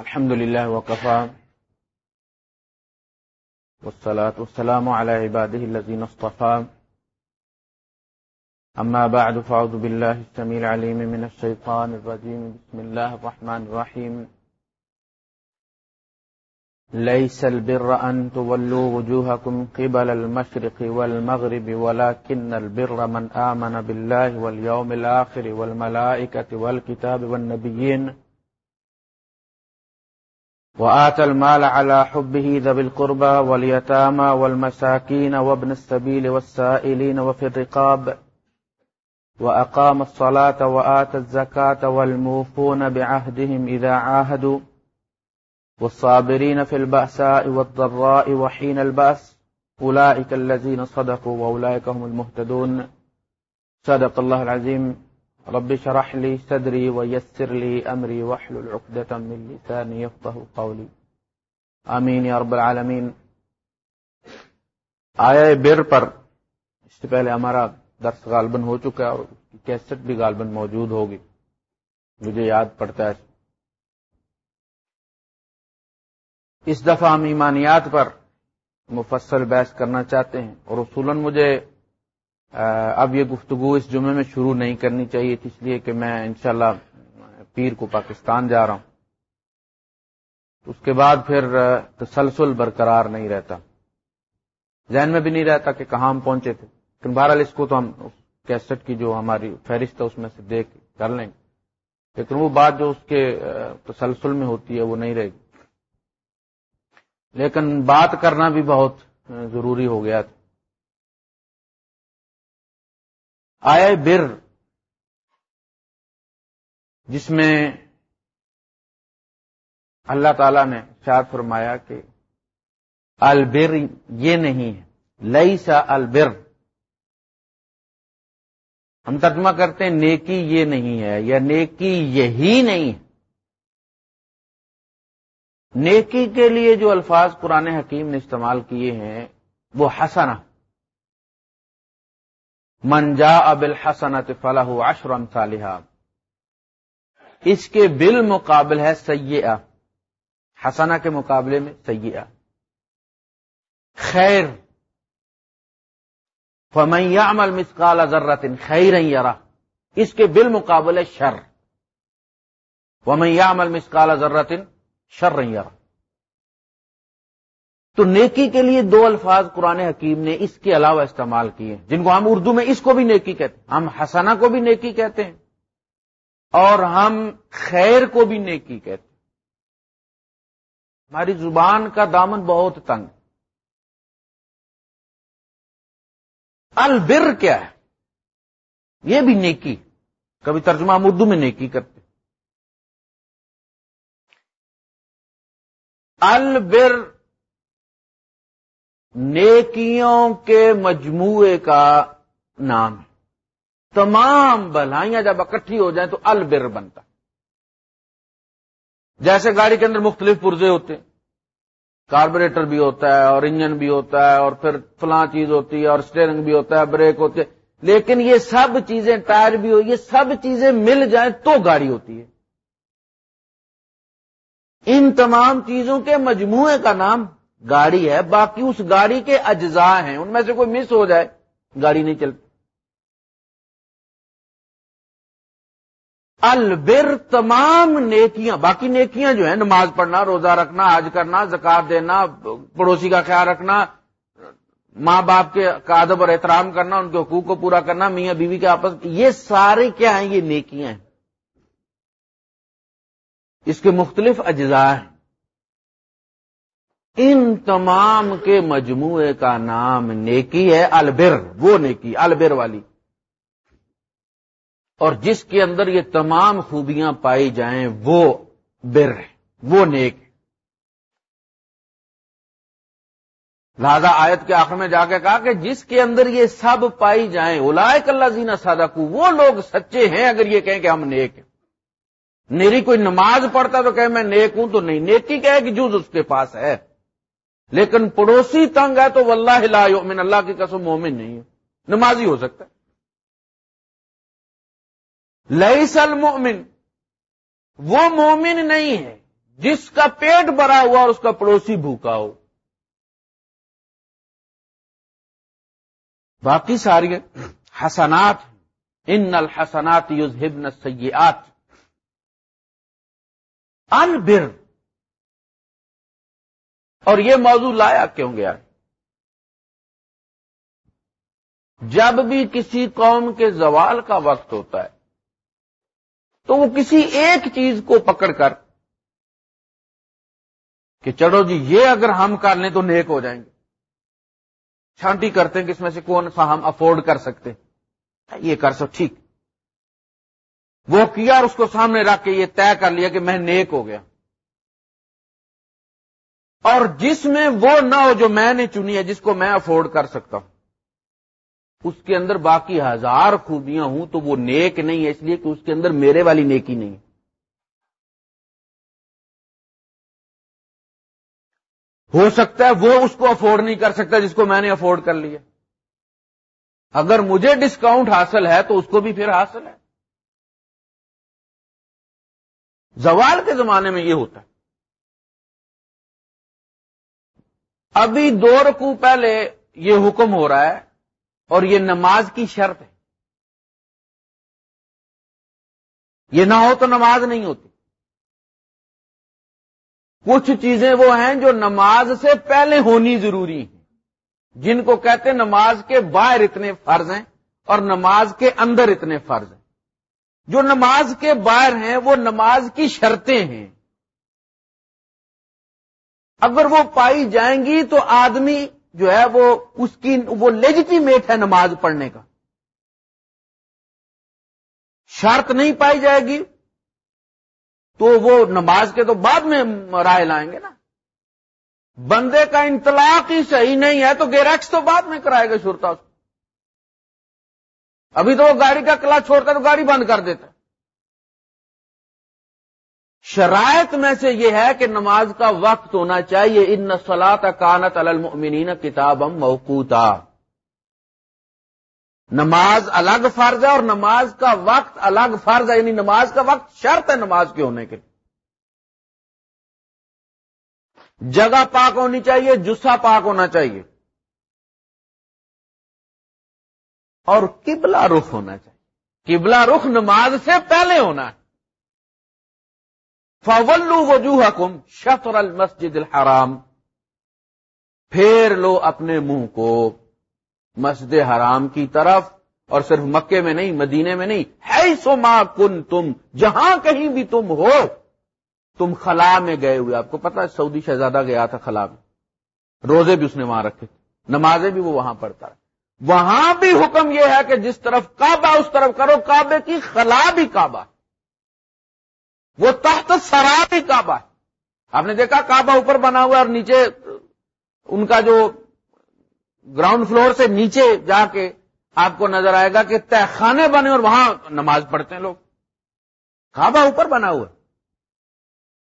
الحمد لله وكفى. والصلاة والسلام على عباده الذين اصطفى. أما بعد، فأعوذ بالله السميع العليم من الشيطان الرجيم. بسم الله الرحمن الرحيم. ليس البر أن تولوا وجوهكم قبل المشرق والمغرب، ولكن البر من آمن بالله واليوم الآخر والملائكة والكتاب والنبيين وآت المال على حبه ذا بالقربى واليتامى والمساكين وابن السبيل والسائلين وفي الرقاب وأقام الصلاة وآت الزكاة والموفون بعهدهم إذا عاهدوا والصابرين في البأساء والضراء وحين البأس أولئك الذين صدقوا وأولئك هم المهتدون صدق الله العظيم رب شرح لي صدري ويسر لي أمري وحل العقدة من لساني يفضه قولي. آمين يا رب العالمين آیا بر پر اس سے پہلے ہمارا درس غالباً ہو چکا ہے اور کیسٹ بھی غالباً موجود ہوگی. مجھے یاد پڑتا ہے. اس دفعہ ہم ایمانیات پر مفصل بحث کرنا چاہتے ہیں اور اصولاً مجھے اب یہ گفتگو اس جمعے میں شروع نہیں کرنی چاہیے تھی، اس لیے کہ میں انشاءاللہ پیر کو پاکستان جا رہا ہوں۔ اس کے بعد پھر تسلسل برقرار نہیں رہتا۔ ذہن میں بھی نہیں رہتا کہ کہاں ہم پہنچے تھے۔ لیکن بہرحال اس کو تو ہم کیسٹ کی جو ہماری فہرست ہے، اس میں سے دیکھ کر لیں۔ گے لیکن وہ بات جو اس کے تسلسل میں ہوتی ہے، وہ نہیں رہے گی۔ لیکن بات کرنا بھی بہت ضروری ہو گیا تھا۔ آئے بر، جس میں اللہ تعالی نے شاد فرمایا کہ البر یہ نہیں ہے لئی سا البر۔ ہم ترجمہ کرتے ہیں نیکی یہ نہیں ہے یا نیکی یہی نہیں ہے۔ نیکی کے لیے جو الفاظ قرآن حکیم نے استعمال کیے ہیں وہ حسنہ۔ منجا ابل حسنت فلاح اشرم صالحہ اس کے بالمقابل ہے سیاح حسنا کے مقابلے میں سیاح خیر۔ فمیا عمل مسکال ذرت خیر یرا اس کے بالمقابل ہے شر۔ ومیا عمل مسکال ذرت شر یرا تو نیکی کے لیے دو الفاظ قرآن حکیم نے اس کے علاوہ استعمال کیے جن کو ہم اردو میں اس کو بھی نیکی کہتے ہیں، ہم حسنا کو بھی نیکی کہتے ہیں، اور ہم خیر کو بھی نیکی کہتے ہیں۔ ہماری زبان کا دامن بہت تنگ البر کیا ہے؟ یہ بھی نیکی۔ کبھی ترجمہ ہم اردو میں نیکی کرتے البر نیکیوں کے مجموعے کا نام ہے۔ تمام بھلائیاں جب اکٹھی ہو جائیں تو البر بنتا۔ جیسے گاڑی کے اندر مختلف پرزے ہوتے ہیں۔ کاربوریٹر بھی ہوتا ہے اور انجن بھی ہوتا ہے اور پھر فلاں چیز ہوتی ہے اور اسٹیئرنگ بھی ہوتا ہے، بریک ہوتے لیکن یہ سب چیزیں ٹائر بھی ہو یہ سب چیزیں مل جائیں تو گاڑی ہوتی ہے۔ ان تمام چیزوں کے مجموعے کا نام گاڑی ہے، باقی اس گاڑی کے اجزاء ہیں، ان میں سے کوئی مس ہو جائے، گاڑی نہیں چلتی۔ البر تمام نیکیاں، باقی نیکیاں جو ہیں، نماز پڑھنا، روزہ رکھنا، حج کرنا، زکات دینا، پڑوسی کا خیال رکھنا، ماں باپ کے ادب اور احترام کرنا، ان کے حقوق کو پورا کرنا، میاں بیوی کے آپس، یہ سارے کیا ہیں؟ یہ نیکیاں ہیں۔ اس کے مختلف اجزاء ہیں۔ ان تمام کے مجموعے کا نام نیکی ہے، البر، وہ نیکی، البر والی۔ اور جس کے اندر یہ تمام خوبیاں پائی جائیں، وہ بر ہے، وہ نیک۔ ہے لہذا آیت کے آخر میں جا کے کہا کہ جس کے اندر یہ سب پائی جائیں، اولائک اللہ زینا سادہ کو وہ لوگ سچے ہیں اگر یہ کہیں کہ ہم نیک ہیں۔ میری کوئی نماز پڑھتا تو کہ میں نیک ہوں تو نہیں، نیکی کہے کہ جز اس کے پاس ہے۔ لیکن پڑوسی تنگ ہے تو واللہ لا یؤمن، اللہ کی قسم مومن نہیں ہے۔ نمازی ہو سکتا ہے۔ لئی سل مومن وہ مومن نہیں ہے جس کا پیٹ بھرا ہوا اور اس کا پڑوسی بھوکا ہو۔ باقی ساری حسنات ان الحسنات یذہبن السیئات۔ البر اور یہ موضوع لایا کیوں گیا؟ جب بھی کسی قوم کے زوال کا وقت ہوتا ہے، تو وہ کسی ایک چیز کو پکڑ کر کہ چلو جی یہ اگر ہم کر لیں تو نیک ہو جائیں گے۔ چھانٹی کرتے ہیں کہ اس میں سے کون سا ہم افورڈ کر سکتے یہ کر سو، ٹھیک۔ وہ کیا اور اس کو سامنے رکھ کے یہ طے کر لیا کہ میں نیک ہو گیا۔ اور جس میں وہ نہ ہو جو میں نے چنی ہے، جس کو میں افورڈ کر سکتا ہوں۔ اس کے اندر باقی ہزار خوبیاں ہوں تو وہ نیک نہیں ہے، اس لیے کہ اس کے اندر میرے والی نیکی نہیں۔ ہو سکتا ہے وہ اس کو افورڈ نہیں کر سکتا جس کو میں نے افورڈ کر لیا۔ اگر مجھے ڈسکاؤنٹ حاصل ہے تو اس کو بھی پھر حاصل ہے۔ زوال کے زمانے میں یہ ہوتا ہے۔ ابھی دو رکو پہلے یہ حکم ہو رہا ہے اور یہ نماز کی شرط ہے۔ یہ نہ ہو تو نماز نہیں ہوتی۔ کچھ چیزیں وہ ہیں جو نماز سے پہلے ہونی ضروری ہیں۔ جن کو کہتے ہیں نماز کے باہر اتنے فرض ہیں اور نماز کے اندر اتنے فرض ہیں۔ جو نماز کے باہر ہیں وہ نماز کی شرطیں ہیں۔ اگر وہ پائی جائیں گی تو آدمی جو ہے وہ اس کی وہ لیجیٹیمیٹ ہے نماز پڑھنے کا۔ شرط نہیں پائی جائے گی تو وہ نماز کے تو بعد میں رائے لائیں گے نا۔ بندے کا انطلاق ہی صحیح نہیں ہے تو گیریکس تو بعد میں کرائے گا شرتا ابھی تو وہ گاڑی کا کلا چھوڑتا تو گاڑی بند کر دیتا شرائط میں سے یہ ہے کہ نماز کا وقت ہونا چاہیے۔ ان نسلات کانت المؤمنین کتاب موقوتا۔ نماز الگ فرض ہے اور نماز کا وقت الگ فرض ہے یعنی نماز کا وقت شرط ہے نماز کے ہونے کے۔ لیے جگہ پاک ہونی چاہیے جسا پاک ہونا چاہیے۔ اور قبلہ رخ ہونا چاہیے۔ قبلہ رخ نماز سے پہلے ہونا ہے۔ فولو وجوہ کم شطر المسجد الحرام۔ پھیر لو اپنے منہ کو مسجد حرام کی طرف، اور صرف مکے میں نہیں مدینے میں نہیں ہے سو ماں کن تم جہاں کہیں بھی تم ہو، تم خلا میں گئے ہوئے۔ آپ کو پتا سعودی شہزادہ گیا تھا خلا میں۔ روزے بھی اس نے وہاں رکھے، نمازیں بھی وہ وہاں پڑھتا ہے۔ وہاں بھی حکم یہ ہے کہ جس طرف کعبہ، اس طرف کرو، کعبے کی خلا بھی کعبہ۔ وہ تحت سرا بھی کعبہ ہے۔ آپ نے دیکھا کعبہ اوپر بنا ہوا اور نیچے ان کا جو گراؤنڈ فلور سے نیچے جا کے آپ کو نظر آئے گا کہ تہ خانے بنے اور وہاں نماز پڑھتے ہیں لوگ۔ کعبہ اوپر بنا ہوا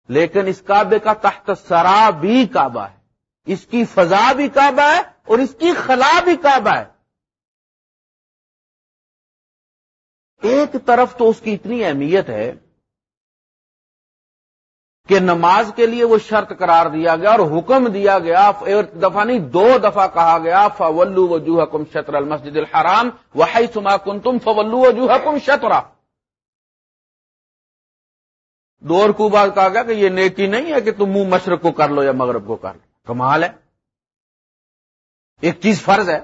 لیکن اس کعبے کا تحت سرا بھی کعبہ ہے۔ اس کی فضا بھی کعبہ ہے اور اس کی خلا بھی کعبہ ہے۔ ایک طرف تو اس کی اتنی اہمیت ہے کہ نماز کے لیے وہ شرط قرار دیا گیا اور حکم دیا گیا، ایک دفعہ نہیں، دو دفعہ کہا گیا فولو وجوہ کم شطر المسجد الحرام وحی سما کن تم فولو وجوہ کم شطرا دو کو بات کہا گیا کہ یہ نیکی نہیں ہے کہ تم منہ مشرق کو کر لو یا مغرب کو کر لو۔ کمال ہے۔ ایک چیز فرض ہے۔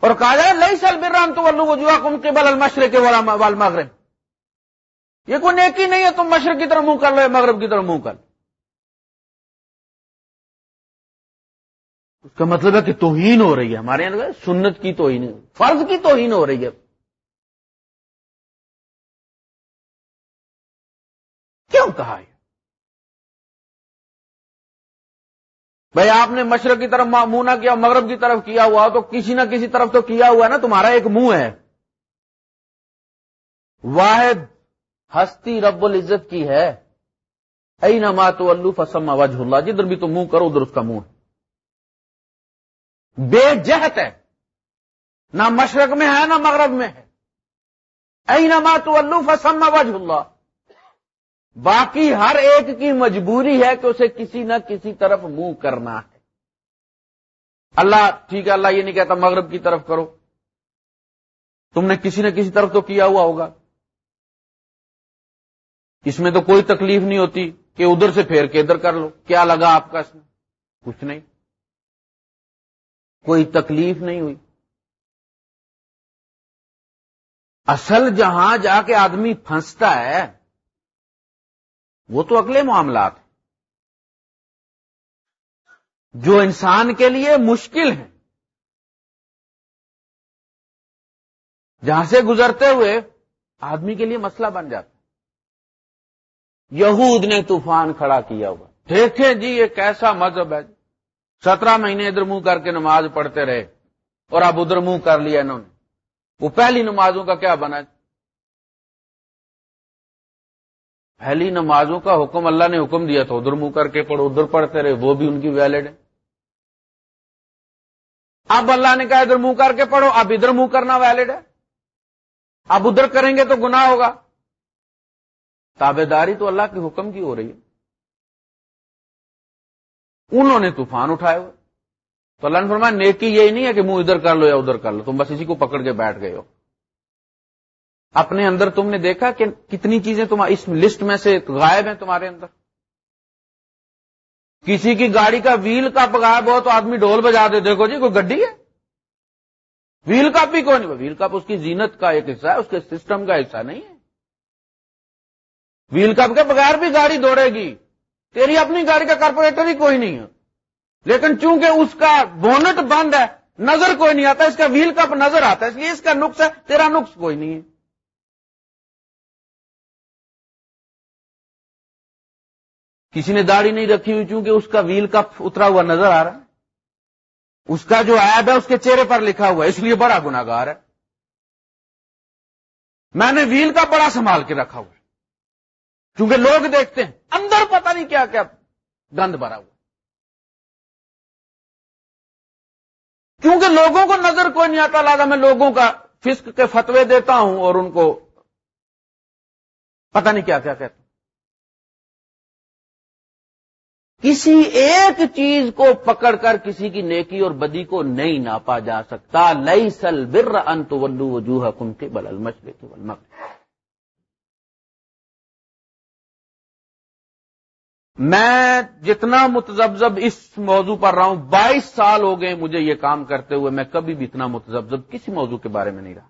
اور کہا جائے لئی سل برام تو ولو وجوہ کم کے بل المشرق کے مغرب یہ کوئی نیکی نہیں ہے، تم مشرق کی طرف منہ کر لو یا مغرب کی طرف منہ کر اس کا مطلب ہے کہ توہین ہو رہی ہے۔ ہمارے یہاں سنت کی توہین، فرض کی توہین ہو رہی ہے۔ کیوں کہا ہے بھائی، آپ نے مشرق کی طرف منہ نہ کیا، مغرب کی طرف کیا ہوا، تو کسی نہ کسی طرف تو کیا ہوا ہے نا، تمہارا ایک منہ ہے۔ واحد ہستی رب العزت کی ہے۔ ائی نما تو اللہ فسم وجہ اللہ، جدھر بھی تو منہ کرو، ادھر اس کا منہ۔ بے جہت ہے۔ نہ مشرق میں ہے، نہ مغرب میں ہے۔ ائی نما تو اللہ فسم وجہ اللہ۔ باقی ہر ایک کی مجبوری ہے کہ اسے کسی نہ کسی طرف منہ کرنا ہے۔ اللہ، ٹھیک ہے، اللہ یہ نہیں کہتا مغرب کی طرف کرو۔ تم نے کسی نہ کسی طرف تو کیا ہوا ہوگا۔ اس میں تو کوئی تکلیف نہیں ہوتی کہ ادھر سے پھیر کے ادھر کر لو۔ کیا لگا آپ کا اس میں؟ کچھ نہیں۔ کوئی تکلیف نہیں ہوئی۔ اصل جہاں جا کے آدمی پھنستا ہے، وہ تو اگلے معاملات ہیں۔ جو انسان کے لیے مشکل ہیں۔ جہاں سے گزرتے ہوئے آدمی کے لیے مسئلہ بن جاتا یہود نے طوفان کھڑا کیا ہوا۔ دیکھیں جی یہ کیسا مذہب ہے۔ سترہ مہینے ادھر منہ کر کے نماز پڑھتے رہے اور اب ادھر منہ کر لیا انہوں نے۔ وہ پہلی نمازوں کا کیا بنا پہلی نمازوں کا حکم اللہ نے حکم دیا تھا، ادھر منہ کر کے پڑھو، ادھر پڑھتے رہے، وہ بھی ان کی ویلڈ ہے۔ اب اللہ نے کہا ادھر منہ کر کے پڑھو، اب ادھر منہ کرنا ویلڈ ہے۔ اب ادھر کریں گے تو گناہ ہوگا۔ تابے داری تو اللہ کے حکم کی ہو رہی ہے۔ انہوں نے طوفان اٹھائے ہوئے۔ تو اللہ نے فرمایا، نیکی یہی نہیں ہے کہ منہ ادھر کر لو یا ادھر کر لو، تم بس اسی کو پکڑ کے بیٹھ گئے ہو۔ اپنے اندر تم نے دیکھا کہ کتنی چیزیں تم اس لسٹ میں سے غائب ہیں تمہارے اندر۔ کسی کی گاڑی کا ویل کپ غائب ہو تو آدمی ڈول بجا دے۔ دیکھو جی کوئی گڈی ہے؟ ویل کپ بھی کوئی نہیں، ویل کپ اس کی زینت کا ایک حصہ ہے، اس کے سسٹم کا حصہ نہیں ہے۔ ویل کپ کے بغیر بھی گاڑی دوڑے گی۔ تیری اپنی گاڑی کا کارپوریٹر ہی کوئی نہیں ہے۔ لیکن چونکہ اس کا بونٹ بند ہے، نظر کوئی نہیں آتا، اس کا ویل کپ نظر آتا ہے، اس لیے اس کا نقص ہے، تیرا نقص کوئی نہیں ہے۔ کسی نے داڑھی نہیں رکھی ہوئی، چونکہ اس کا ویل کپ اترا ہوا نظر آ رہا ہے۔ اس کا جو ایب ہے، اس کے چہرے پر لکھا ہوا ہے، اس لیے بڑا گناگار ہے۔ میں نے ویل کا بڑا سنبھال کے رکھا ہوا ہے۔ کیونکہ لوگ دیکھتے ہیں۔ اندر پتہ نہیں کیا کیا گند بھرا ہوا۔ کیونکہ لوگوں کو نظر کوئی نہیں آتا لگا میں لوگوں کا فسک کے فتوے دیتا ہوں اور ان کو پتہ نہیں کیا کیا کہتا۔ کسی ایک چیز کو پکڑ کر کسی کی نیکی اور بدی کو نہیں ناپا جا سکتا۔ لئی سل بر انت ولو وجوہ کن کے بل المشرے کے میں جتنا متزبزب اس موضوع پر رہا ہوں، بائیس سال ہو گئے مجھے یہ کام کرتے ہوئے، میں کبھی بھی اتنا متزبزب کسی موضوع کے بارے میں نہیں رہا۔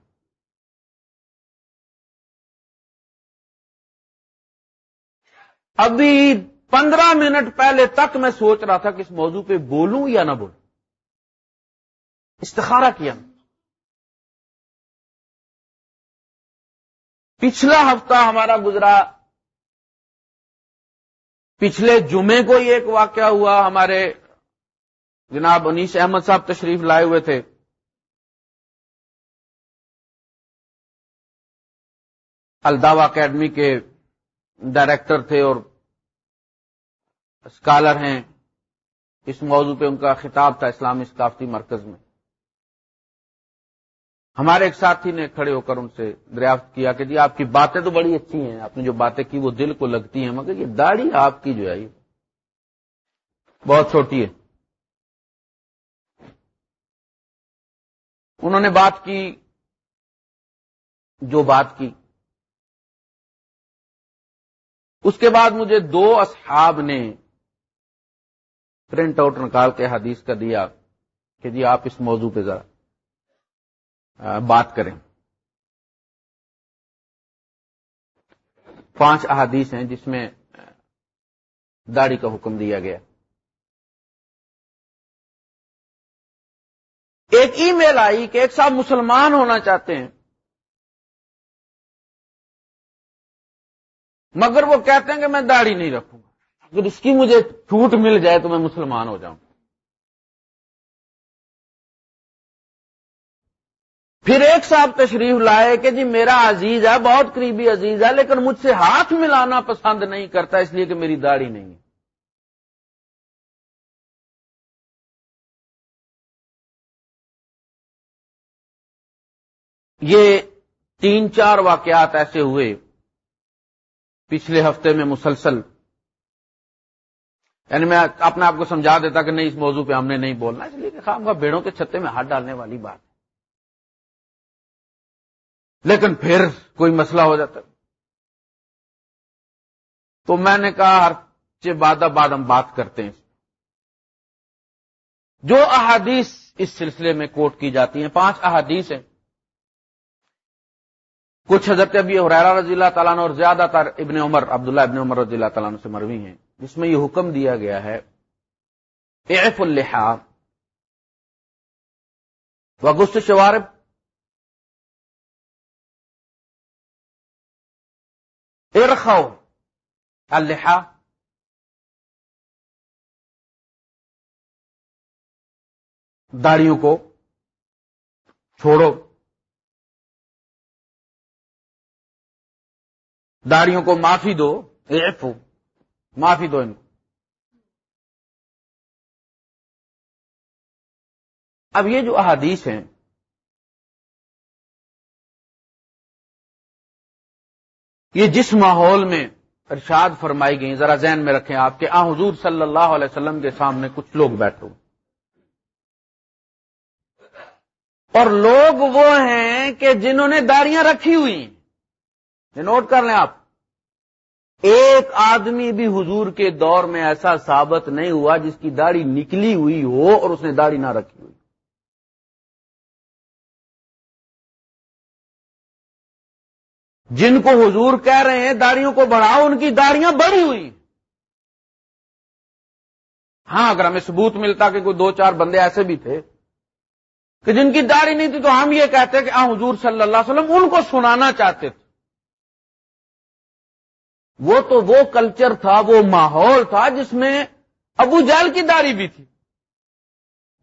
ابھی پندرہ منٹ پہلے تک میں سوچ رہا تھا کہ اس موضوع پہ بولوں یا نہ بولوں۔ استخارہ کیا۔ پچھلا ہفتہ ہمارا گزرا پچھلے جمعے کو ہی ایک واقعہ ہوا، ہمارے جناب انیس احمد صاحب تشریف لائے ہوئے تھے۔ الداوا اکیڈمی کے ڈائریکٹر تھے اور اسکالر ہیں۔ اس موضوع پہ ان کا خطاب تھا اسلامی ثقافتی مرکز میں۔ ہمارے ایک ساتھی نے کھڑے ہو کر ان سے دریافت کیا کہ جی آپ کی باتیں تو بڑی اچھی ہیں، آپ نے جو باتیں کی وہ دل کو لگتی ہیں، مگر یہ داڑھی آپ کی جو ہے، یہ بہت چھوٹی ہے۔ انہوں نے بات کی، جو بات کی، اس کے بعد مجھے دو اصحاب نے پرنٹ آؤٹ نکال کے حدیث کا دیا کہ جی آپ اس موضوع پہ ذرا۔ بات کریں۔ پانچ احادیث ہیں جس میں داڑھی کا حکم دیا گیا۔ ایک ای میل آئی کہ ایک صاحب مسلمان ہونا چاہتے ہیں۔ مگر وہ کہتے ہیں کہ میں داڑھی نہیں رکھوں گا۔ اگر اس کی مجھے چھوٹ مل جائے تو میں مسلمان ہو جاؤں۔ پھر ایک صاحب تشریف لائے کہ جی میرا عزیز ہے، بہت قریبی عزیز ہے، لیکن مجھ سے ہاتھ ملانا پسند نہیں کرتا، اس لیے کہ میری داڑھی نہیں ہے۔ یہ تین چار واقعات ایسے ہوئے پچھلے ہفتے میں مسلسل۔ یعنی میں اپنے آپ کو سمجھا دیتا کہ نہیں، اس موضوع پہ ہم نے نہیں بولنا، اس لیے کہ خام کا بیڑوں کے چھتے میں ہاتھ ڈالنے والی بات۔ ہے لیکن پھر کوئی مسئلہ ہو جاتا تو میں نے کہا، ہر بعد بعد ہم بات کرتے ہیں۔ جو احادیث اس سلسلے میں کوٹ کی جاتی ہیں، پانچ احادیث ہیں۔ کچھ حضرت ابھی حریرا رضی اللہ تعالیٰ اور زیادہ تر ابن عمر، عبداللہ ابن عمر رضی اللہ تعالیٰ سے مروی ہیں۔ جس میں یہ حکم دیا گیا ہے، اعف الحا وگست شوارب ارخو. الحا. داڑیوں کو چھوڑو. داڑیوں کو معافی دو. ایف معافی دو ان کو. اب یہ جو احادیث ہیں یہ جس ماحول میں ارشاد فرمائی گئی، ذرا ذہن میں رکھیں آپ کے آ حضور صلی اللہ علیہ وسلم کے سامنے کچھ لوگ بیٹھے اور لوگ وہ ہیں کہ جنہوں نے داڑیاں رکھی ہوئی یہ نوٹ کر لیں آپ۔ ایک آدمی بھی حضور کے دور میں ایسا ثابت نہیں ہوا جس کی داڑھی نکلی ہوئی ہو اور اس نے داڑھی نہ رکھی ہوئی۔ جن کو حضور کہہ رہے ہیں داڑیوں کو بڑھاؤ، ان کی داڑیاں بڑی ہوئی۔ ہاں اگر ہمیں ثبوت ملتا کہ کوئی دو چار بندے ایسے بھی تھے کہ جن کی داڑھی نہیں تھی تو ہم یہ کہتے کہ آ، حضور صلی اللہ علیہ وسلم ان کو سنانا چاہتے تھے۔ وہ تو وہ کلچر تھا، وہ ماحول تھا جس میں ابو جال کی داڑھی بھی تھی۔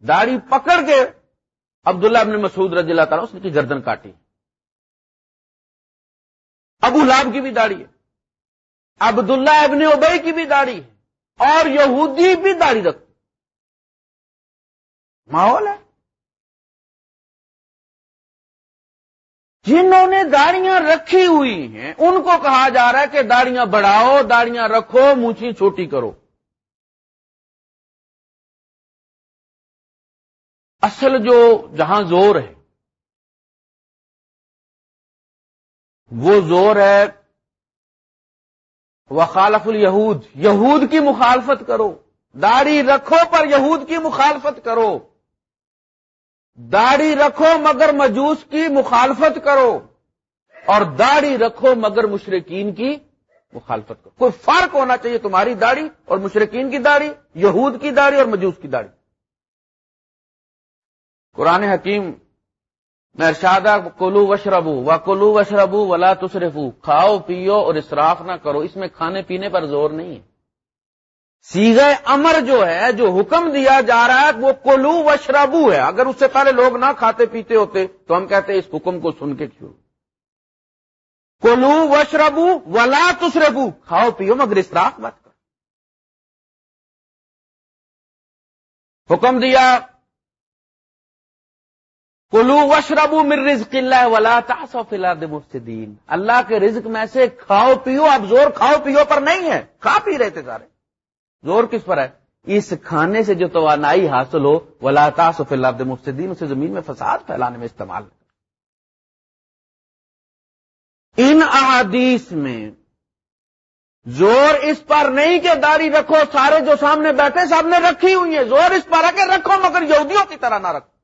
داڑھی پکڑ کے عبداللہ ابن مسعود رضی اللہ تعالیٰ اس نے کی گردن کاٹی۔ ابو لاب کی بھی داڑھی ہے۔ عبداللہ ابن ابئی کی بھی داڑھی ہے۔ اور یہودی بھی داڑھی رکھتی ماحول ہے۔ جنہوں نے داڑیاں رکھی ہوئی ہیں، ان کو کہا جا رہا ہے کہ داڑیاں بڑھاؤ داڑیاں رکھو، مونچھی چھوٹی کرو۔ اصل جو جہاں زور ہے وہ زور ہے۔ وخالف الہود یہود کی مخالفت کرو۔ داڑھی رکھو پر یہود کی مخالفت کرو۔ داڑھی رکھو مگر مجوس کی مخالفت کرو۔ اور داڑھی رکھو مگر مشرقین کی مخالفت کرو۔ کوئی فرق ہونا چاہیے تمہاری داڑھی اور مشرقین کی داڑھی، یہود کی داڑھی اور مجوس کی داڑھی۔ قرآن حکیم میں کلو وشربو و کلو وشربو ولا تصرفو کھاؤ، پیو اور اسراف نہ کرو، اس میں کھانے پینے پر زور نہیں ہے۔ سیگے امر جو ہے، جو حکم دیا جا رہا ہے، وہ کلو وشربو ہے۔ اگر اس سے پہلے لوگ نہ کھاتے پیتے ہوتے، تو ہم کہتے اس حکم کو سن کے کیوں کلو وشربو ولا تسربو کھاؤ، پیو، مگر اسراف مت کر حکم دیا کلو وشربو مر رزق اللہ ولا تاسو فلا مفسدین اللہ کے رزق میں سے کھاؤ پیو، اب زور کھاؤ پیو پر نہیں ہے، کھا پی رہے تھے سارے۔ زور کس پر ہے؟ اس کھانے سے جو توانائی حاصل ہو، ولا تاسو فلا مفسدین اسے زمین میں فساد پھیلانے میں استعمال۔ ان احادیث میں زور اس پر نہیں کہ داڑھی رکھو، سارے جو سامنے بیٹھے سب نے رکھی ہوئی ہے زور اس پر ہے کہ رکھو، مگر یہودیوں کی طرح نہ رکھو۔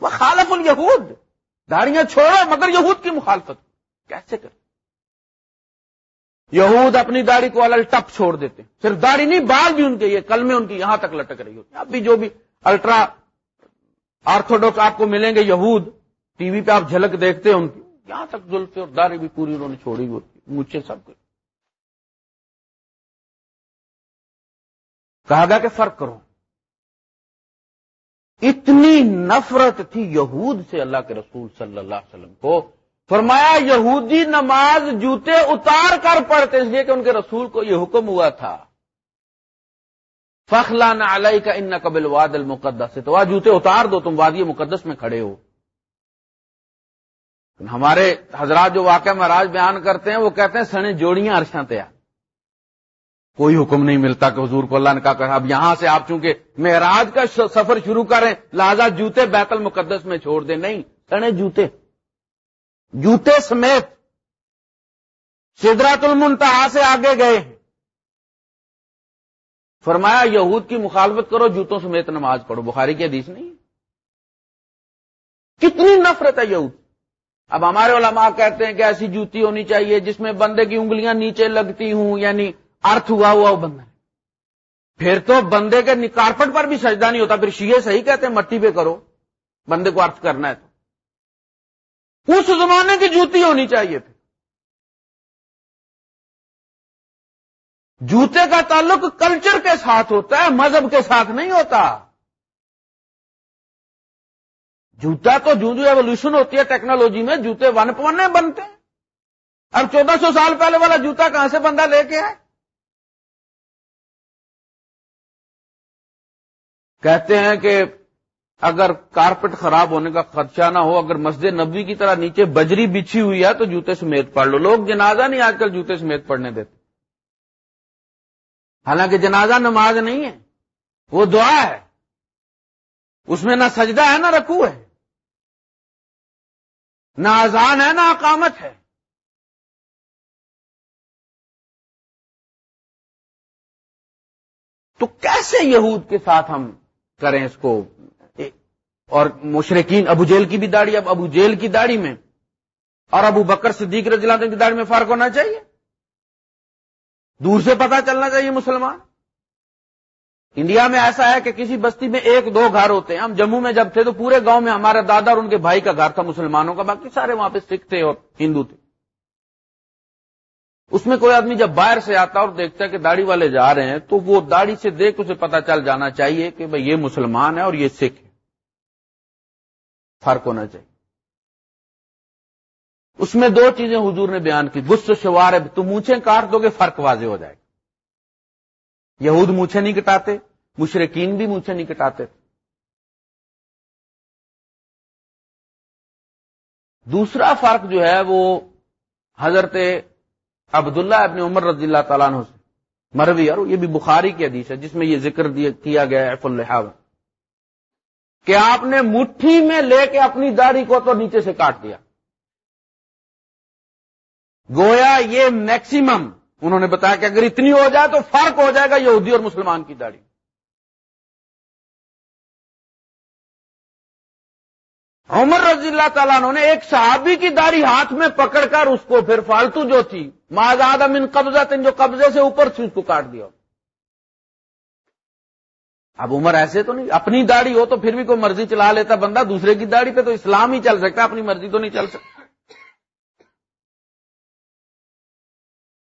وہ خالف الہود داڑیاں چھوڑو، مگر یہود کی مخالفت. کیسے کر یہود اپنی داڑھی کو الل ٹپ چھوڑ دیتے صرف داڑھی نہیں، بال بھی ان کے، یہ کل میں ان کی یہاں تک لٹک رہی ہوتی اب بھی جو بھی الٹرا آرتھوڈوکس آپ کو ملیں گے، یہود، ٹی وی پہ آپ جھلک دیکھتے ہیں ان کی۔ یہاں تک جلتے اور داڑھی بھی پوری انہوں نے چھوڑی ہوتی مجھے سب کچھ کہا گیا کہ فرق کرو۔ اتنی نفرت تھی یہود سے اللہ کے رسول صلی اللہ علیہ وسلم کو۔ فرمایا، یہودی نماز جوتے اتار کر پڑھتے، اس لیے کہ ان کے رسول کو یہ حکم ہوا تھا۔ فخلا علیہ کا ان قبل واد المقدس۔ سے تو جوتے اتار دو، تم وادی مقدس میں کھڑے ہو۔ ہمارے حضرات جو واقعہ مہاراج بیان کرتے ہیں، وہ کہتے ہیں، سنے جوڑیاں عرشاں تیا کوئی حکم نہیں ملتا کہ حضور کو اللہ نے کہا اب یہاں سے آپ چونکہ معراج کا سفر شروع کریں، لہذا جوتے بیت المقدس میں چھوڑ دیں۔ نہیں سنے جوتے۔ جوتے سمیت سدرات المنتہا سے آگے گئے۔ ہیں فرمایا، یہود کی مخالفت کرو، جوتوں سمیت نماز پڑھو۔ بخاری کی حدیث نہیں کتنی نفرت ہے یہود۔ اب ہمارے علماء کہتے ہیں کہ ایسی جوتی ہونی چاہیے جس میں بندے کی انگلیاں نیچے لگتی ہوں یعنی ارتھ ہوا ہوا وہ بندہ پھر تو بندے کے کارپٹ پر بھی سجدہ نہیں ہوتا، پھر شیے صحیح کہتے ہیں، مٹی پہ کرو۔ بندے کو ارتھ کرنا ہے تو۔ اس زمانے کی جوتی ہونی چاہیے تھی۔ جوتے کا تعلق کلچر کے ساتھ ہوتا ہے، مذہب کے ساتھ نہیں ہوتا۔ جوتا تو جو جو ایولیوشن ہوتی ہے ٹیکنالوجی میں، جوتے ون پونے بنتے ہیں۔ اب چودہ سو سال پہلے والا جوتا کہاں سے بندہ لے کے آئے؟ کہتے ہیں کہ اگر کارپٹ خراب ہونے کا خدشہ نہ ہو، اگر مسجد نبی کی طرح نیچے بجری بچھی ہوئی ہے، تو جوتے سمیت پڑھ لو۔ لوگ جنازہ نہیں آج کل جوتے سمیت پڑھنے دیتے۔ حالانکہ جنازہ نماز نہیں ہے، وہ دعا ہے۔ اس میں نہ سجدہ ہے، نہ رکوع ہے۔ نہ اذان ہے، نہ اقامت ہے۔ تو کیسے یہود کے ساتھ ہم کریں اس کو۔ اور مشرقین ابو جیل کی بھی داڑھی، اب ابو جیل کی داڑھی میں۔ اور ابو بکر صدیق رضی اللہ عنہ کی داڑھی میں فرق ہونا چاہیے۔ دور سے پتا چلنا چاہیے مسلمان۔ انڈیا میں ایسا ہے کہ کسی بستی میں ایک دو گھر ہوتے ہیں۔ ہم جموں میں جب تھے تو پورے گاؤں میں ہمارا دادا اور ان کے بھائی کا گھر تھا مسلمانوں کا، باقی سارے وہاں پہ سکھ تھے اور ہندو تھے۔ اس میں کوئی آدمی جب باہر سے آتا اور دیکھتا ہے کہ داڑھی والے جا رہے ہیں، تو وہ داڑھی سے دیکھ اسے پتا چل جانا چاہیے کہ بھائی یہ مسلمان ہے اور یہ سکھ ہے۔ فرق ہونا چاہیے۔ اس میں دو چیزیں حضور نے بیان کی گس شوار ہے تو مونچھیں کاٹ دو گے فرق واضح ہو جائے گا یہود مونچھیں نہیں کٹاتے مشرقین بھی مونچھیں نہیں کٹاتے۔ دوسرا فرق جو ہے وہ حضرت عبداللہ ابن عمر رضی اللہ تعالیٰ عنہ سے مروی اور یہ بھی بخاری کی حدیث ہے جس میں یہ ذکر کیا گیا ہے الحاب کہ آپ نے مٹھی میں لے کے اپنی داڑھی کو تو نیچے سے کاٹ دیا۔ گویا یہ میکسیمم انہوں نے بتایا کہ اگر اتنی ہو جائے تو فرق ہو جائے گا یہودی اور مسلمان کی داڑھی۔ عمر رضی اللہ تعالیٰ نے ایک صحابی کی داڑھی ہاتھ میں پکڑ کر اس کو پھر فالتو جو تھی ماضاد من قبضہ تین جو قبضے سے اوپر تھی، اس کو کاٹ دیا۔ اب عمر ایسے تو نہیں، اپنی داڑھی ہو تو پھر بھی کوئی مرضی چلا لیتا بندہ، دوسرے کی داڑھی پہ تو اسلام ہی چل سکتا اپنی مرضی تو نہیں چل سکتا۔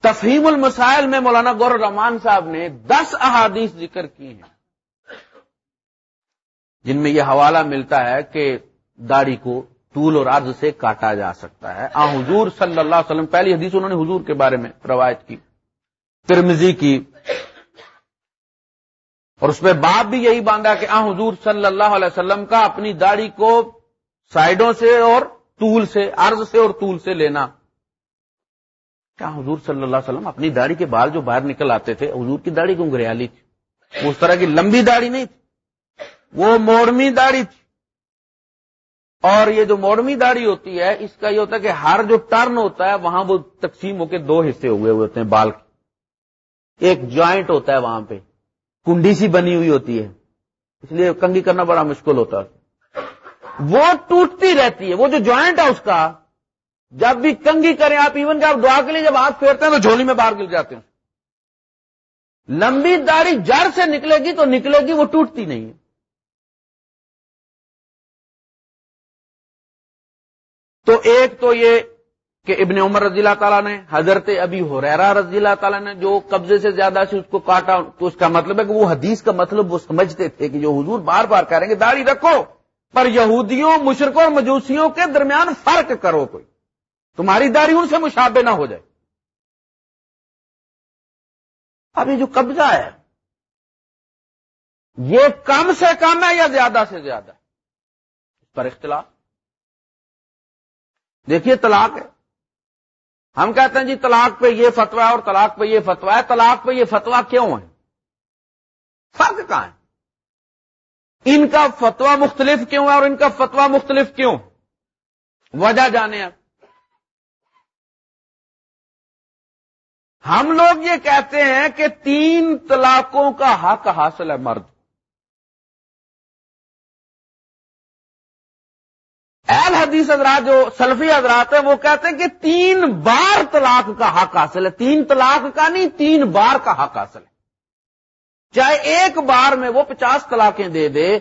تفہیم المسائل میں مولانا گور رحمان صاحب نے دس احادیث ذکر کی ہیں۔ جن میں یہ حوالہ ملتا ہے کہ داڑھی کو طول اور عرض سے کاٹا جا سکتا ہے۔ آ، حضور صلی اللہ علیہ وسلم، پہلی حدیث انہوں نے حضور کے بارے میں روایت کی۔ ترمزی کی۔ اور اس میں باپ بھی یہی باندھا کہ آ، حضور صلی اللہ علیہ وسلم کا اپنی داڑھی کو سائڈوں سے اور طول سے، عرض سے اور طول سے لینا۔ کیا حضور صلی اللہ علیہ وسلم اپنی داڑھی کے بال جو باہر نکل آتے تھے، حضور کی داڑھی کیوں گریالی تھی اس طرح کی لمبی داڑھی نہیں تھی۔ وہ موڑمی داڑھی تھی۔ اور یہ جو موڑمی داڑھی ہوتی ہے، اس کا یہ ہوتا ہے کہ ہر جو ٹرن ہوتا ہے، وہاں وہ تقسیم ہو کے دو حصے ہوئے ہوئے ہوتے ہیں، بال کے۔ ایک جوائنٹ ہوتا ہے وہاں پہ، کنڈی سی بنی ہوئی ہوتی ہے۔ اس لیے کنگی کرنا بڑا مشکل ہوتا ہے۔ وہ ٹوٹتی رہتی ہے، وہ جو جوائنٹ ہے اس کا، جب بھی کنگی کریں آپ ایون کہ آپ دعا کے لیے جب ہاتھ پھیرتے ہیں تو جھولی میں باہر گر جاتے ہیں۔ لمبی داڑھی جڑ سے نکلے گی تو نکلے گی، وہ ٹوٹتی نہیں ہے۔ تو ایک تو یہ کہ ابن عمر رضی اللہ تعالیٰ نے، حضرت ابھی ہو رضی اللہ تعالیٰ نے جو قبضے سے زیادہ سے اس کو کاٹا، تو اس کا مطلب ہے کہ وہ حدیث کا مطلب وہ سمجھتے تھے کہ جو حضور بار بار کہہ رہے ہیں کہ داڑھی رکھو، پر یہودیوں مشرقوں اور مجوسیوں کے درمیان فرق کرو کوئی۔ تمہاری داڑھی ان سے مشابہ نہ ہو جائے۔ اب یہ جو قبضہ ہے، یہ کم سے کم ہے یا زیادہ سے زیادہ؟ اس پر اختلاف۔ دیکھیے طلاق ہے۔ ہم کہتے ہیں جی طلاق پہ یہ فتوا ہے اور طلاق پہ یہ فتوا ہے، طلاق پہ یہ فتوا کیوں ہے؟ فرق کہاں ہے؟ ان کا فتوا مختلف کیوں ہے اور ان کا فتوا مختلف کیوں؟ وجہ جانے آپ۔ ہم لوگ یہ کہتے ہیں کہ تین طلاقوں کا حق حاصل ہے مرد۔ اہل حدیث حضرات جو سلفی حضرات ہیں وہ کہتے ہیں کہ تین بار طلاق کا حق حاصل ہے۔ تین طلاق کا نہیں، تین بار کا حق حاصل ہے۔ چاہے ایک بار میں وہ پچاس طلاقیں دے دے،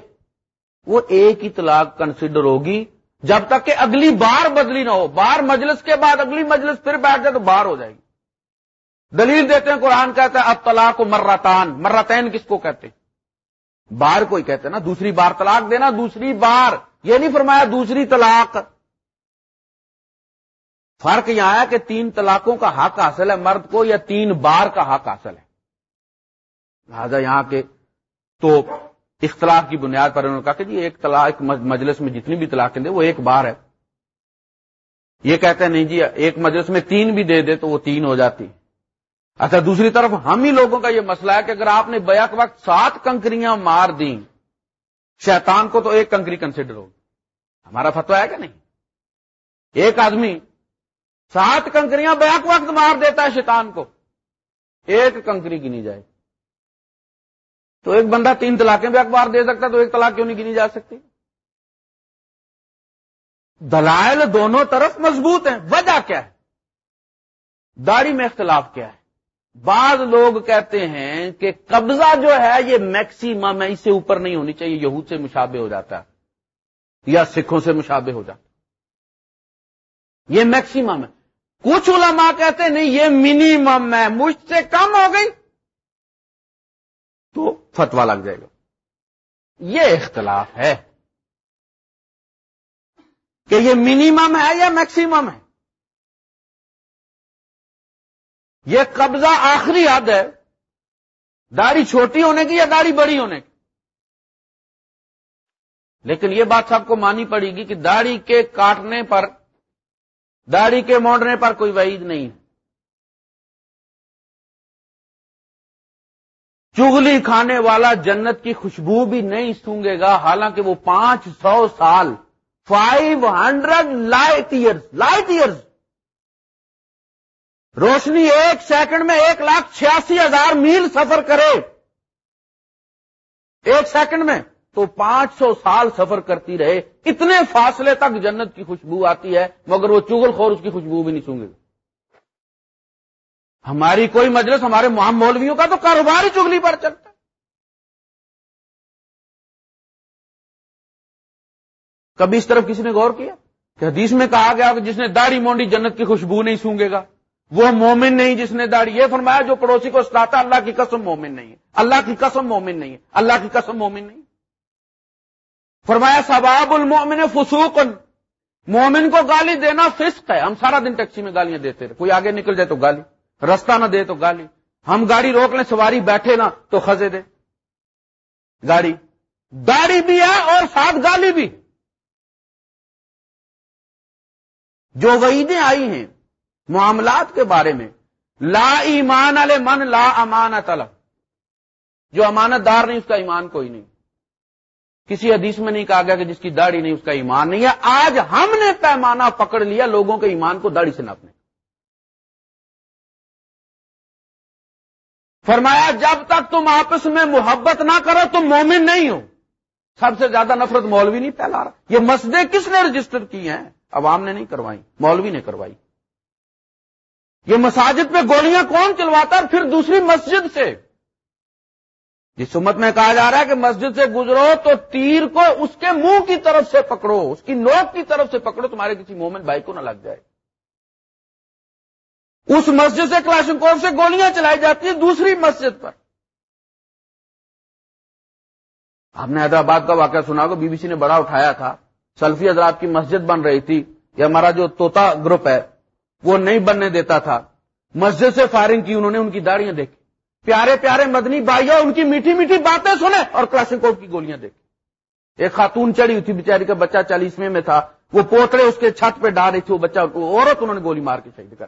وہ ایک ہی طلاق کنسیڈر ہوگی۔ جب تک کہ اگلی بار بدلی نہ ہو، بار مجلس کے بعد اگلی مجلس پھر بیٹھ جائے تو بار ہو جائے گی۔ دلیل دیتے ہیں، قرآن کہتا ہے اب طلاق مرتان۔ مرتین کس کو کہتے بار کوئی کہتے ہیں نا، دوسری بار طلاق دینا، دوسری بار یہ نہیں فرمایا دوسری طلاق. فرق یہاں ہے کہ تین طلاقوں کا حق حاصل ہے، مرد کو یا تین بار کا حق حاصل ہے۔ لہذا یہاں کے تو اختلاف کی بنیاد پر انہوں نے کہا کہ جی ایک طلاق مجلس میں جتنی بھی طلاقیں دے وہ ایک بار ہے۔ یہ کہتے ہیں نہیں جی ایک مجلس میں تین بھی دے دے تو وہ تین ہو جاتی۔ اچھا دوسری طرف ہم ہی لوگوں کا یہ مسئلہ ہے کہ اگر آپ نے بیک وقت سات کنکریاں مار دیں، شیطان کو تو ایک کنکری کنسیڈر ہوگی۔ ہمارا فتوا ہے کہ نہیں؟ ایک آدمی سات کنکریاں بیک وقت مار دیتا ہے شیطان کو، ایک کنکری گنی جائے۔ تو ایک بندہ تین طلاقیں بھی اخبار دے سکتا تو ایک طلاق کیوں نہیں گنی جا سکتی؟ دلائل دونوں طرف مضبوط ہیں۔ وجہ کیا ہے؟ داڑھی میں اختلاف کیا ہے؟ بعض لوگ کہتے ہیں کہ قبضہ جو ہے، یہ میکسیمم ہے، اس سے اوپر نہیں ہونی چاہیے، یہود سے مشابہ ہو جاتا ہے۔ یا سکھوں سے مشابہ ہو جاتا یہ میکسیمم ہے۔ کچھ علماء کہتے ہیں، نہیں، یہ منیمم ہے، مجھ سے کم ہو گئی۔ تو فتوا لگ جائے گا۔ یہ اختلاف ہے کہ یہ منیمم ہے یا میکسیمم ہے۔ یہ قبضہ آخری حد ہے۔ داڑھی چھوٹی ہونے کی یا داڑھی بڑی ہونے کی؟ لیکن یہ بات سب کو مانی پڑے گی کہ داڑھی کے کاٹنے پر، داڑھی کے موڑنے پر کوئی وعید نہیں۔ ہے چگلی کھانے والا جنت کی خوشبو بھی نہیں سونگے گا، حالانکہ وہ پانچ سو سال، five hundred light years light years روشنی ایک سیکنڈ میں ایک لاکھ چھیاسی ہزار میل سفر کرے۔ ایک سیکنڈ میں۔ تو پانچ سو سال سفر کرتی رہے، اتنے فاصلے تک جنت کی خوشبو آتی ہے، مگر وہ چگل خور اس کی خوشبو بھی نہیں سونگے ہماری کوئی مجلس ہمارے محم مولویوں کا تو کاروبار ہی چگلی پر چلتا کبھی اس طرف کسی نے غور کیا کہ حدیث میں کہا گیا کہ جس نے داڑھی مونڈی جنت کی خوشبو نہیں سونگے گا، وہ مومن نہیں جس نے داڑھی۔ یہ فرمایا جو پڑوسی کو ستاتا اللہ کی قسم مومن نہیں ہے۔ اللہ کی قسم مومن نہیں ہے۔ اللہ کی قسم مومن نہیں فرمایا سباب المومن فسوق. مومن کو گالی دینا فسق ہے۔ ہم سارا دن ٹیکسی میں گالیاں دیتے رہے۔ کوئی آگے نکل جائے تو گالی، رستہ نہ دے تو گالی۔ ہم گاڑی روک لیں، سواری بیٹھے نہ تو خزے دے۔ گاڑی۔ داڑھی بھی ہے اور ساتھ گالی بھی۔ جو وعیدیں آئی ہیں معاملات کے بارے میں، لا ایمان علیہ من لا امانت طلب جو امانت دار نہیں، اس کا ایمان کوئی نہیں۔ کسی حدیث میں نہیں کہا گیا کہ جس کی داڑھی نہیں، اس کا ایمان نہیں ہے۔ آج ہم نے پیمانہ پکڑ لیا لوگوں کے ایمان کو داڑھی سے ناپنے فرمایا، جب تک تم آپس میں محبت نہ کرو، تم مومن نہیں ہو۔ سب سے زیادہ نفرت مولوی نہیں پھیلا رہا۔ یہ مسجدیں کس نے رجسٹر کی ہیں؟ عوام نے نہیں کروائی، مولوی نے کروائی۔ یہ مساجد پہ گولیاں کون چلواتا ہے پھر دوسری مسجد سے؟ جس سمت میں کہا جا رہا ہے کہ مسجد سے گزرو تو تیر کو اس کے منہ کی طرف سے پکڑو، اس کی نوک کی طرف سے پکڑو، تمہارے کسی مومن بھائی کو نہ لگ جائے۔ اس مسجد سے کلاشن کوف سے گولیاں چلائی جاتی ہیں دوسری مسجد پر۔ آپ نے حیدرآباد کا واقعہ سنا کو بی بی سی نے بڑا اٹھایا تھا۔ سلفی حضرات کی مسجد بن رہی تھی، یہ ہمارا جو توتا گروپ ہے، وہ نہیں بننے دیتا تھا۔ مسجد سے فائرنگ کی انہوں نے، ان کی داڑیاں دیکھی۔ پیارے پیارے مدنی بھائیوں ان کی میٹھی میٹھی باتیں سنے اور کلاشن کی گولیاں دیکھی ایک خاتون چڑھی ہوئی تھی بیچاری کا بچہ چالیسویں میں تھا، وہ پوتڑے اس کے چھت پہ ڈال رہی تھی، وہ بچہ عورت انہوں نے گولی مار کے شہید کر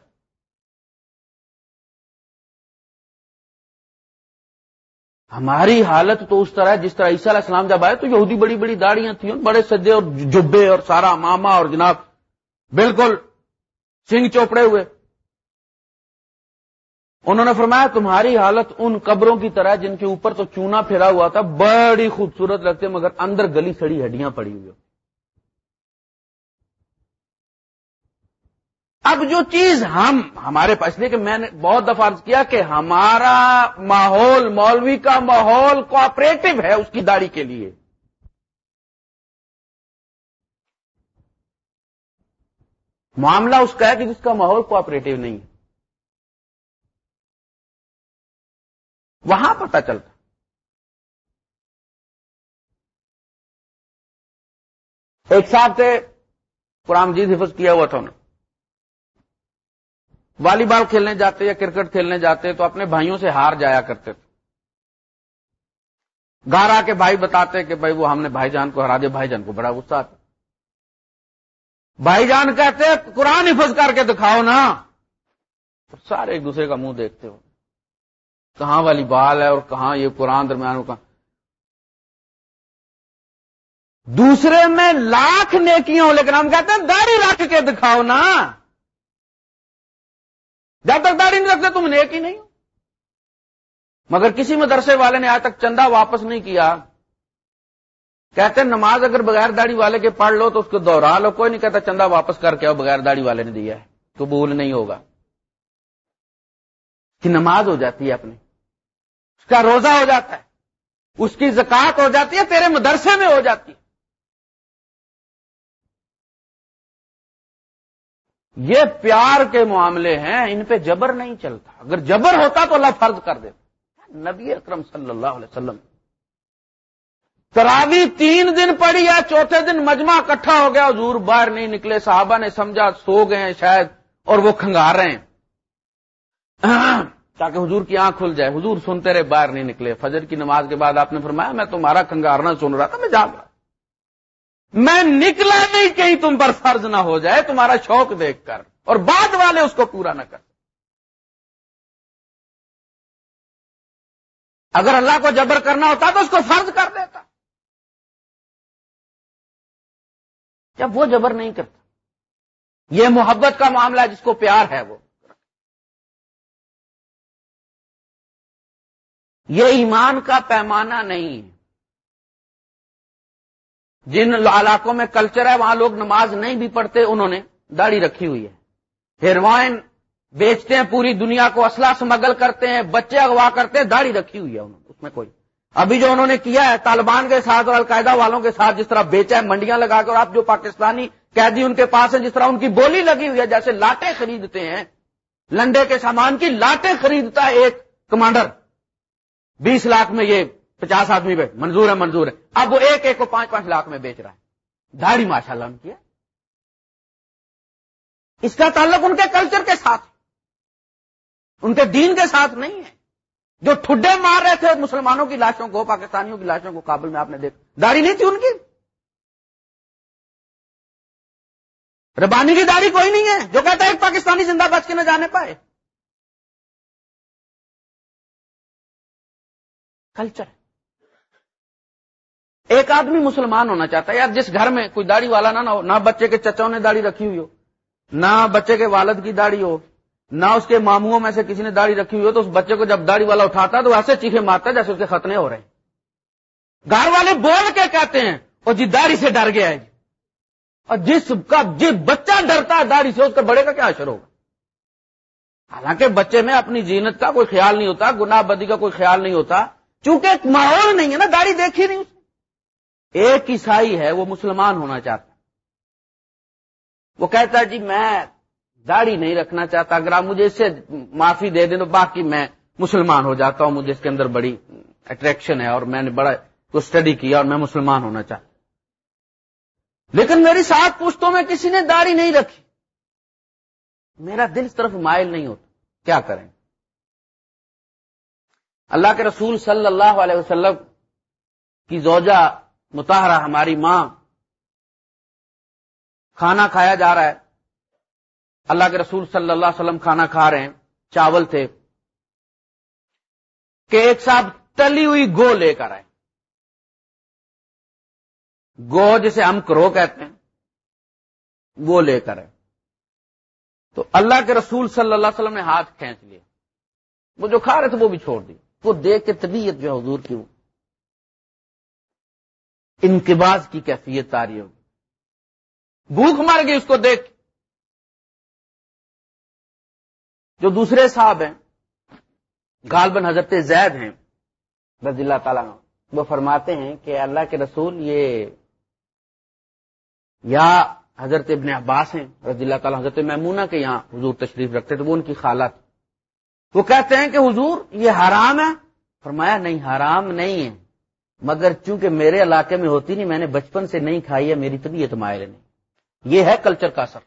ہماری حالت تو اس طرح جس طرح عیسیٰ علیہ السلام جب آئے تو یہودی بڑی بڑی داڑیاں تھیں بڑے سجے اور جبے اور سارا ماما اور جناب، بالکل سنگ چوپڑے ہوئے۔ انہوں نے فرمایا تمہاری حالت ان قبروں کی طرح جن کے اوپر تو چونا پھیرا ہوا تھا، بڑی خوبصورت لگتے، مگر اندر گلی سڑی، ہڈیاں پڑی ہوئی اب جو چیز ہم، ہمارے پاس لیے کہ میں نے بہت دفعہ عرض کیا کہ ہمارا ماحول، مولوی کا ماحول کوآپریٹو ہے اس کی داڑھی کے لیے۔ معاملہ اس کا ہے کہ جس کا ماحول کوآپریٹو نہیں۔ ہے وہاں پتہ چلتا۔ ایک صاحب سے قرآن مجید حفظ کیا ہوا تھا انہوں والی بال کھیلنے جاتے یا کرکٹ کھیلنے جاتے تو اپنے بھائیوں سے ہار جایا کرتے تھے۔ گھر آ کے بھائی بتاتے کہ بھائی وہ ہم نے بھائی جان کو ہرا دیا، بھائی جان کو بڑا غصہ آتا۔ بھائی جان کہتے قرآن حفظ کر کے دکھاؤ نا۔ سارے ایک دوسرے کا منہ دیکھتے ہو۔ کہاں والی بال ہے اور کہاں یہ قرآن درمیان کہاں دوسرے میں لاکھ نیکیاں ہو لیکن ہم کہتے ہیں داڑھی رکھ کے دکھاؤ نا۔ جب تک داڑھی نہیں رکھتے، تم نیک ہی نہیں ہو۔ مگر کسی مدرسے والے نے آج تک چندہ واپس نہیں کیا۔ کہتے ہیں نماز اگر بغیر داڑھی والے کے پڑھ لو تو اس کو دوہرا لو، کوئی نہیں کہتا چندہ واپس کر کے آؤ، بغیر داڑھی والے نے دیا ہے۔ قبول نہیں ہوگا۔ کہ نماز ہو جاتی ہے اپنی۔ کا روزہ ہو جاتا ہے، اس کی زکات ہو جاتی ہے، تیرے مدرسے میں ہو جاتی ہے۔ یہ پیار کے معاملے ہیں، ان پہ جبر نہیں چلتا۔ اگر جبر ہوتا تو اللہ فرض کر دیتا۔ نبی اکرم صلی اللہ علیہ وسلم، تراوی تین دن پڑی ہے چوتھے دن مجمع اکٹھا ہو گیا، حضور باہر نہیں نکلے، صحابہ نے سمجھا، سو گئے ہیں شاید، اور وہ کھنگار رہے ہیں۔ تاکہ حضور کی آنکھ کھل جائے۔ حضور سنتے رہے، باہر نہیں نکلے۔ فجر کی نماز کے بعد آپ نے فرمایا، میں تمہارا کھنگارنا سن رہا تھا، میں جاگ رہا۔ میں نکلا نہیں کہیں تم پر فرض نہ ہو جائے، تمہارا شوق دیکھ کر، اور بعد والے اس کو پورا نہ کر۔ اگر اللہ کو جبر کرنا ہوتا تو اس کو فرض کر دیتا۔ جب وہ جبر نہیں کرتا، یہ محبت کا معاملہ جس کو پیار ہے وہ۔ یہ ایمان کا پیمانہ نہیں ہے۔ جن علاقوں میں کلچر ہے، وہاں لوگ نماز نہیں بھی پڑھتے، انہوں نے داڑھی رکھی ہوئی ہے۔ ہیروائن بیچتے ہیں، پوری دنیا کو اسلحہ سمگل کرتے ہیں، بچے اغوا کرتے ہیں، داڑھی رکھی ہوئی ہے انہوں نے، اس میں کوئی۔ ابھی جو انہوں نے کیا ہے، طالبان کے ساتھ اور القاعدہ والوں کے ساتھ جس طرح بیچا ہے، منڈیاں لگا کر، آپ جو پاکستانی قیدی ان کے پاس ہیں، جس طرح ان کی بولی لگی ہوئی ہے، جیسے لاٹیں خریدتے ہیں، لنڈے کے سامان کی لاٹیں خریدتا ہے ایک کمانڈر۔ بیس لاکھ میں یہ پچاس آدمی پہ منظور ہے منظور ہے۔ اب وہ ایک ایک کو پانچ پانچ لاکھ میں بیچ رہا ہے۔ داڑھی ماشاء اللہ ان کی اس کا تعلق ان کے کلچر کے ساتھ ان کے دین کے ساتھ نہیں ہے۔ جو ٹھڈے مار رہے تھے مسلمانوں کی لاشوں کو، پاکستانیوں کی لاشوں کو کابل میں آپ نے دیکھا۔ داڑھی نہیں تھی ان کی۔ ربانی کی داڑھی کوئی نہیں ہے۔ جو کہتا ہے ایک پاکستانی زندہ بچ کے نہ جانے پائے۔ کلچر ایک آدمی مسلمان ہونا چاہتا ہے، یار جس گھر میں کوئی داڑھی والا نہ ہو، نہ بچے کے چچوں نے داڑھی رکھی ہوئی ہو، نہ بچے کے والد کی داڑھی ہو، نہ اس کے ماموں میں سے کسی نے داڑھی رکھی ہوئی ہو، تو اس بچے کو جب داڑھی والا اٹھاتا ہے تو ایسے چیخے مارتا ہے جیسے اس کے ختنے ہو رہے ہیں۔ گھر والے بول کے کہتے ہیں، اور جی داڑھی سے ڈر گیا ہے جی۔ اور جس کا جس بچہ ڈرتا ہے داڑھی سے، اس کا بڑے کا کیا اثر ہوگا؟ حالانکہ بچے میں اپنی جینت کا کوئی خیال نہیں ہوتا، گناہ بدی کا کوئی خیال نہیں ہوتا چونکہ ماحول نہیں ہے نا، داڑھی دیکھی نہیں۔ اس ایک عیسائی ہے، وہ مسلمان ہونا چاہتا وہ کہتا ہے جی میں داڑھی نہیں رکھنا چاہتا، اگر آپ مجھے اس سے معافی دے دیں تو باقی میں مسلمان ہو جاتا ہوں، مجھے اس کے اندر بڑی اٹریکشن ہے اور میں نے بڑا کچھ اسٹڈی کیا اور میں مسلمان ہونا چاہتا لیکن میری سات پوچھتوں میں کسی نے داڑھی نہیں رکھی۔ میرا دل اس طرف مائل نہیں ہوتا۔ کیا کریں؟ اللہ کے رسول صلی اللہ علیہ وسلم کی زوجہ متحرہ ہماری ماں کھانا کھایا جا رہا ہے۔ اللہ کے رسول صلی اللہ علیہ وسلم کھانا کھا رہے ہیں، چاول تھے۔ کہ ایک صاحب تلی ہوئی گو لے کر آئے۔ گو جسے ہم کرو کہتے ہیں، وہ لے کر آئے۔ تو اللہ کے رسول صلی اللہ علیہ وسلم نے ہاتھ کھینچ لیا وہ جو کھا رہے تھے وہ بھی چھوڑ دی۔ وہ دیکھ کے طبیعت جو حضور کی انقباز کی کیفیت تاری ہوگی۔ بھوک مر گئی اس کو دیکھ۔ جو دوسرے صاحب ہیں، غالباً حضرت زید ہیں، رضی اللہ تعالیٰ وہ فرماتے ہیں کہ اللہ کے رسول یہ یا حضرت ابن عباس ہیں، رضی اللہ تعالیٰ حضرت میمونہ کے یہاں حضور تشریف رکھتے تھے وہ ان کی خالت وہ کہتے ہیں کہ حضور، یہ حرام ہے؟ فرمایا، نہیں، حرام نہیں ہے۔ مگر چونکہ میرے علاقے میں ہوتی نہیں، میں نے بچپن سے نہیں کھائی ہے، میری طبیعت مائل نہیں یہ ہے کلچر کا اثر۔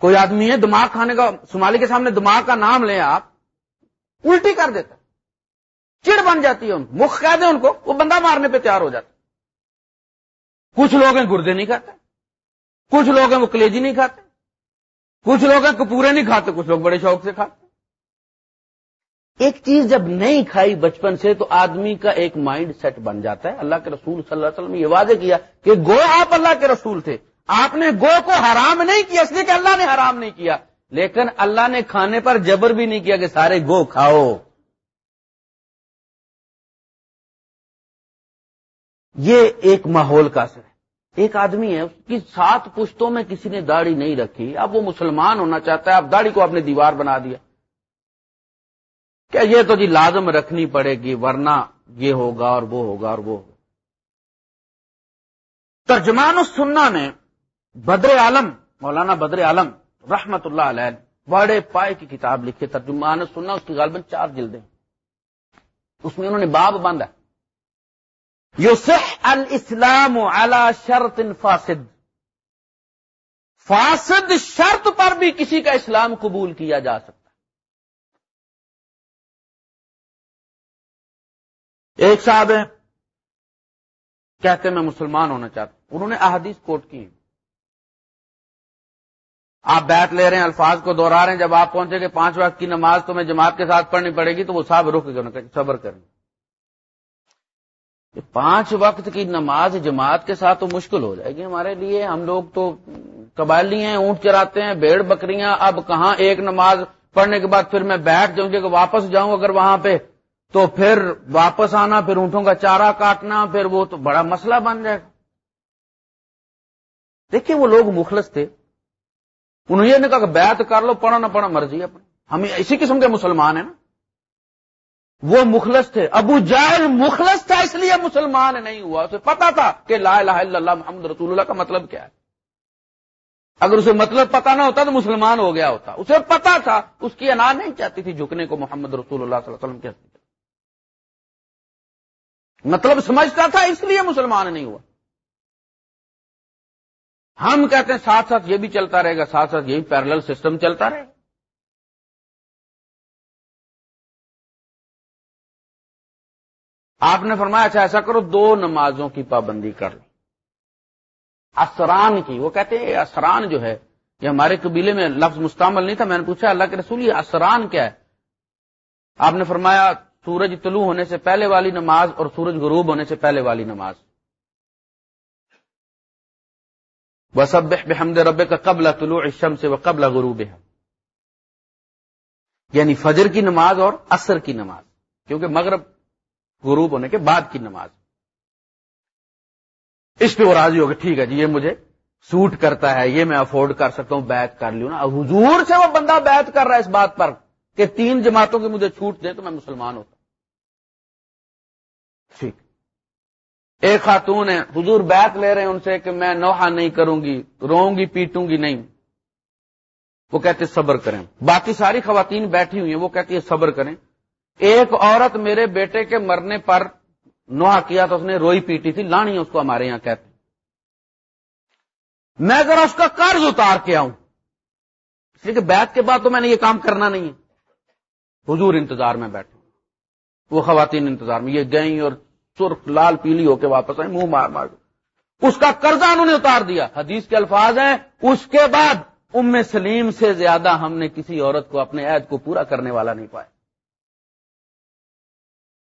کوئی آدمی ہے، دماغ کھانے کا، سمالی کے سامنے دماغ کا نام لیں آپ، الٹی کر دیتا چڑ بن جاتی ہے ان مخ کہہ دیں ان کو، وہ بندہ مارنے پہ تیار ہو جاتا کچھ لوگ ہیں، گردے نہیں کھاتے۔ کچھ لوگ ہیں، وہ کلیجی نہیں کھاتے۔ کچھ لوگ ہیں کپورے نہیں کھاتے، کچھ لوگ بڑے شوق سے کھاتے۔ ایک چیز جب نہیں کھائی بچپن سے تو آدمی کا ایک مائنڈ سیٹ بن جاتا ہے۔ اللہ کے رسول صلی اللہ علیہ وسلم نے یہ واضح کیا کہ گو آپ اللہ کے رسول تھے۔ آپ نے گو کو حرام نہیں کیا، اس لیے کہ اللہ نے حرام نہیں کیا۔ لیکن اللہ نے کھانے پر جبر بھی نہیں کیا کہ سارے گو کھاؤ۔ یہ ایک ماحول کا اثر ایک آدمی ہے، اس کی سات پشتوں میں کسی نے داڑھی نہیں رکھی۔ اب وہ مسلمان ہونا چاہتا ہے اب داڑھی کو آپ نے دیوار بنا دیا۔ کیا یہ تو جی لازم رکھنی پڑے گی، ورنہ یہ ہوگا اور وہ ہوگا اور وہ ہوگا۔ ترجمان السنہ نے بدر عالم، مولانا بدر عالم رحمت اللہ علیہ بڑے پائے کی کتاب لکھی۔ ترجمان سننا اس کی غالباً چار جلدیں۔ اس میں انہوں نے باب باندھا۔ یوسح الاسلام على شرط فاسد. فاسد شرط پر بھی کسی کا اسلام قبول کیا جا سکتا ایک صاحب ہیں، کہتے میں مسلمان ہونا چاہتا ہوں۔ انہوں نے احادیث کوٹ کی آپ بیت لے رہے ہیں، الفاظ کو دوہرا رہے ہیں، جب آپ پہنچے کہ پانچ وقت کی نماز تمہیں جماعت کے ساتھ پڑھنی پڑے گی تو وہ صاحب رک گئے صبر کریں۔ پانچ وقت کی نماز جماعت کے ساتھ تو مشکل ہو جائے گی ہمارے لیے۔ ہم لوگ تو قبائلی ہیں، اونٹ چراتے ہیں بھیڑ بکریاں۔ اب کہاں ایک نماز پڑھنے کے بعد پھر میں بیٹھ جاؤں گی کہ واپس جاؤں اگر وہاں پہ، تو پھر واپس آنا، پھر اونٹوں کا چارہ کاٹنا، پھر وہ تو بڑا مسئلہ بن جائے گا۔ دیکھیے وہ لوگ مخلص تھے۔ انہوں نے کہا کہ بیعت کر لو پڑھا نہ پڑھا مرضی اپنی ہمیں اسی قسم کے مسلمان ہیں نا۔ وہ مخلص تھے۔ ابو جہل مخلص تھا اس لیے مسلمان نہیں ہوا۔ اسے پتا تھا کہ لا الہ الا اللہ محمد رسول اللہ کا مطلب کیا ہے۔ اگر اسے مطلب پتا نہ ہوتا تو مسلمان ہو گیا ہوتا۔ اسے پتا تھا، اس کی انا نہیں چاہتی تھی جھکنے کو محمد رسول اللہ صلی اللہ علیہ وسلم کہتی مطلب سمجھتا تھا، اس لیے مسلمان نہیں ہوا۔ ہم کہتے ہیں ساتھ ساتھ یہ بھی چلتا رہے گا، ساتھ ساتھ یہی پیرل سسٹم چلتا رہے گا۔ آپ نے فرمایا اچھا ایسا کرو، دو نمازوں کی پابندی کر لو۔ اسران کی، وہ کہتے ہیں، اسران جو ہے، یہ ہمارے قبیلے میں لفظ مستعمل نہیں تھا، میں نے پوچھا، اللہ کے رسول، یہ اسران کیا ہے؟ آپ نے فرمایا، سورج طلوع ہونے سے پہلے والی نماز اور سورج غروب ہونے سے پہلے والی نماز۔ سب بحمد رب کا قبل طلوع اشم سے وہ قبل غروب ہے یعنی فجر کی نماز اور عصر کی نماز۔ کیونکہ مغرب غروب ہونے کے بعد کی نماز۔ اس پہ وہ راضی ہوگا ٹھیک ہے جی یہ مجھے سوٹ کرتا ہے، یہ میں افورڈ کر سکتا ہوں بیت کر لوں نا۔ حضور سے وہ بندہ بیت کر رہا ہے اس بات پر کہ تین جماعتوں کی مجھے چھوٹ دیں تو میں مسلمان ہوتا۔ ٹھیک۔ ایک خاتون ہے، حضور بیت لے رہے ہیں ان سے کہ میں نوحہ نہیں کروں گی، روؤں گی، پیٹوں گی نہیں۔ وہ کہتے صبر کریں۔ باقی ساری خواتین بیٹھی ہوئی ہیں، وہ کہتی ہے صبر کریں۔ ایک عورت میرے بیٹے کے مرنے پر نوحہ کیا تو اس نے روئی پیٹی تھی، لانی اس کو ہمارے یہاں کہتے میں ذرا اس کا قرض اتار کے آؤں۔ اس لیے کہ بیت کے بعد تو میں نے یہ کام کرنا نہیں ہے۔ حضور انتظار میں بیٹھوں وہ خواتین انتظار میں، یہ گئیں اور سرخ، لال، پیلی ہو کے واپس آئیں منہ مار مار اس کا قرضہ انہوں نے اتار دیا۔ حدیث کے الفاظ ہیں، اس کے بعد ام سلیم سے زیادہ ہم نے کسی عورت کو اپنے عید کو پورا کرنے والا نہیں پایا۔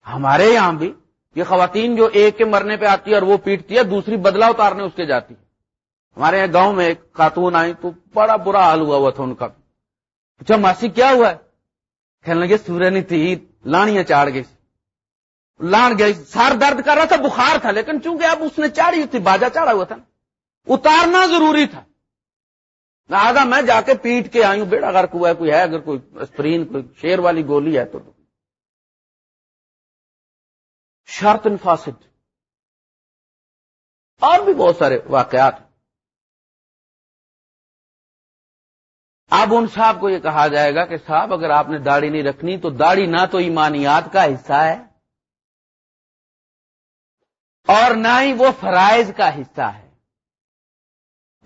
ہمارے یہاں بھی یہ خواتین جو ایک کے مرنے پہ آتی ہے اور وہ پیٹتی ہے، دوسری بدلا اتارنے اس کے جاتی ہے۔ ہمارے یہاں گاؤں میں ایک خاتون آئی تو بڑا برا حال ہوا ہوا تھا ان کا۔ اچھا ماسی، کیا ہوا ہے؟ کہنے لگے سورج تھی لانیاں چاڑ گئی۔ لان گئی سار درد کر رہا تھا، بخار تھا، لیکن چونکہ اب اس نے چاڑی تھی باجا چاڑا ہوا تھا۔ اتارنا ضروری تھا۔ لہٰذا میں جا کے پیٹ کے آئی ہوں بیڑا غرق ہوا ہے، کوئی ہے اگر کوئی اسپرین، کوئی شیر والی گولی ہے تو شرط فاسد۔ اور بھی بہت سارے واقعات۔ اب ان صاحب کو یہ کہا جائے گا کہ صاحب، اگر آپ نے داڑھی نہیں رکھنی تو داڑھی نہ تو ایمانیات کا حصہ ہے، اور نہ ہی وہ فرائض کا حصہ ہے۔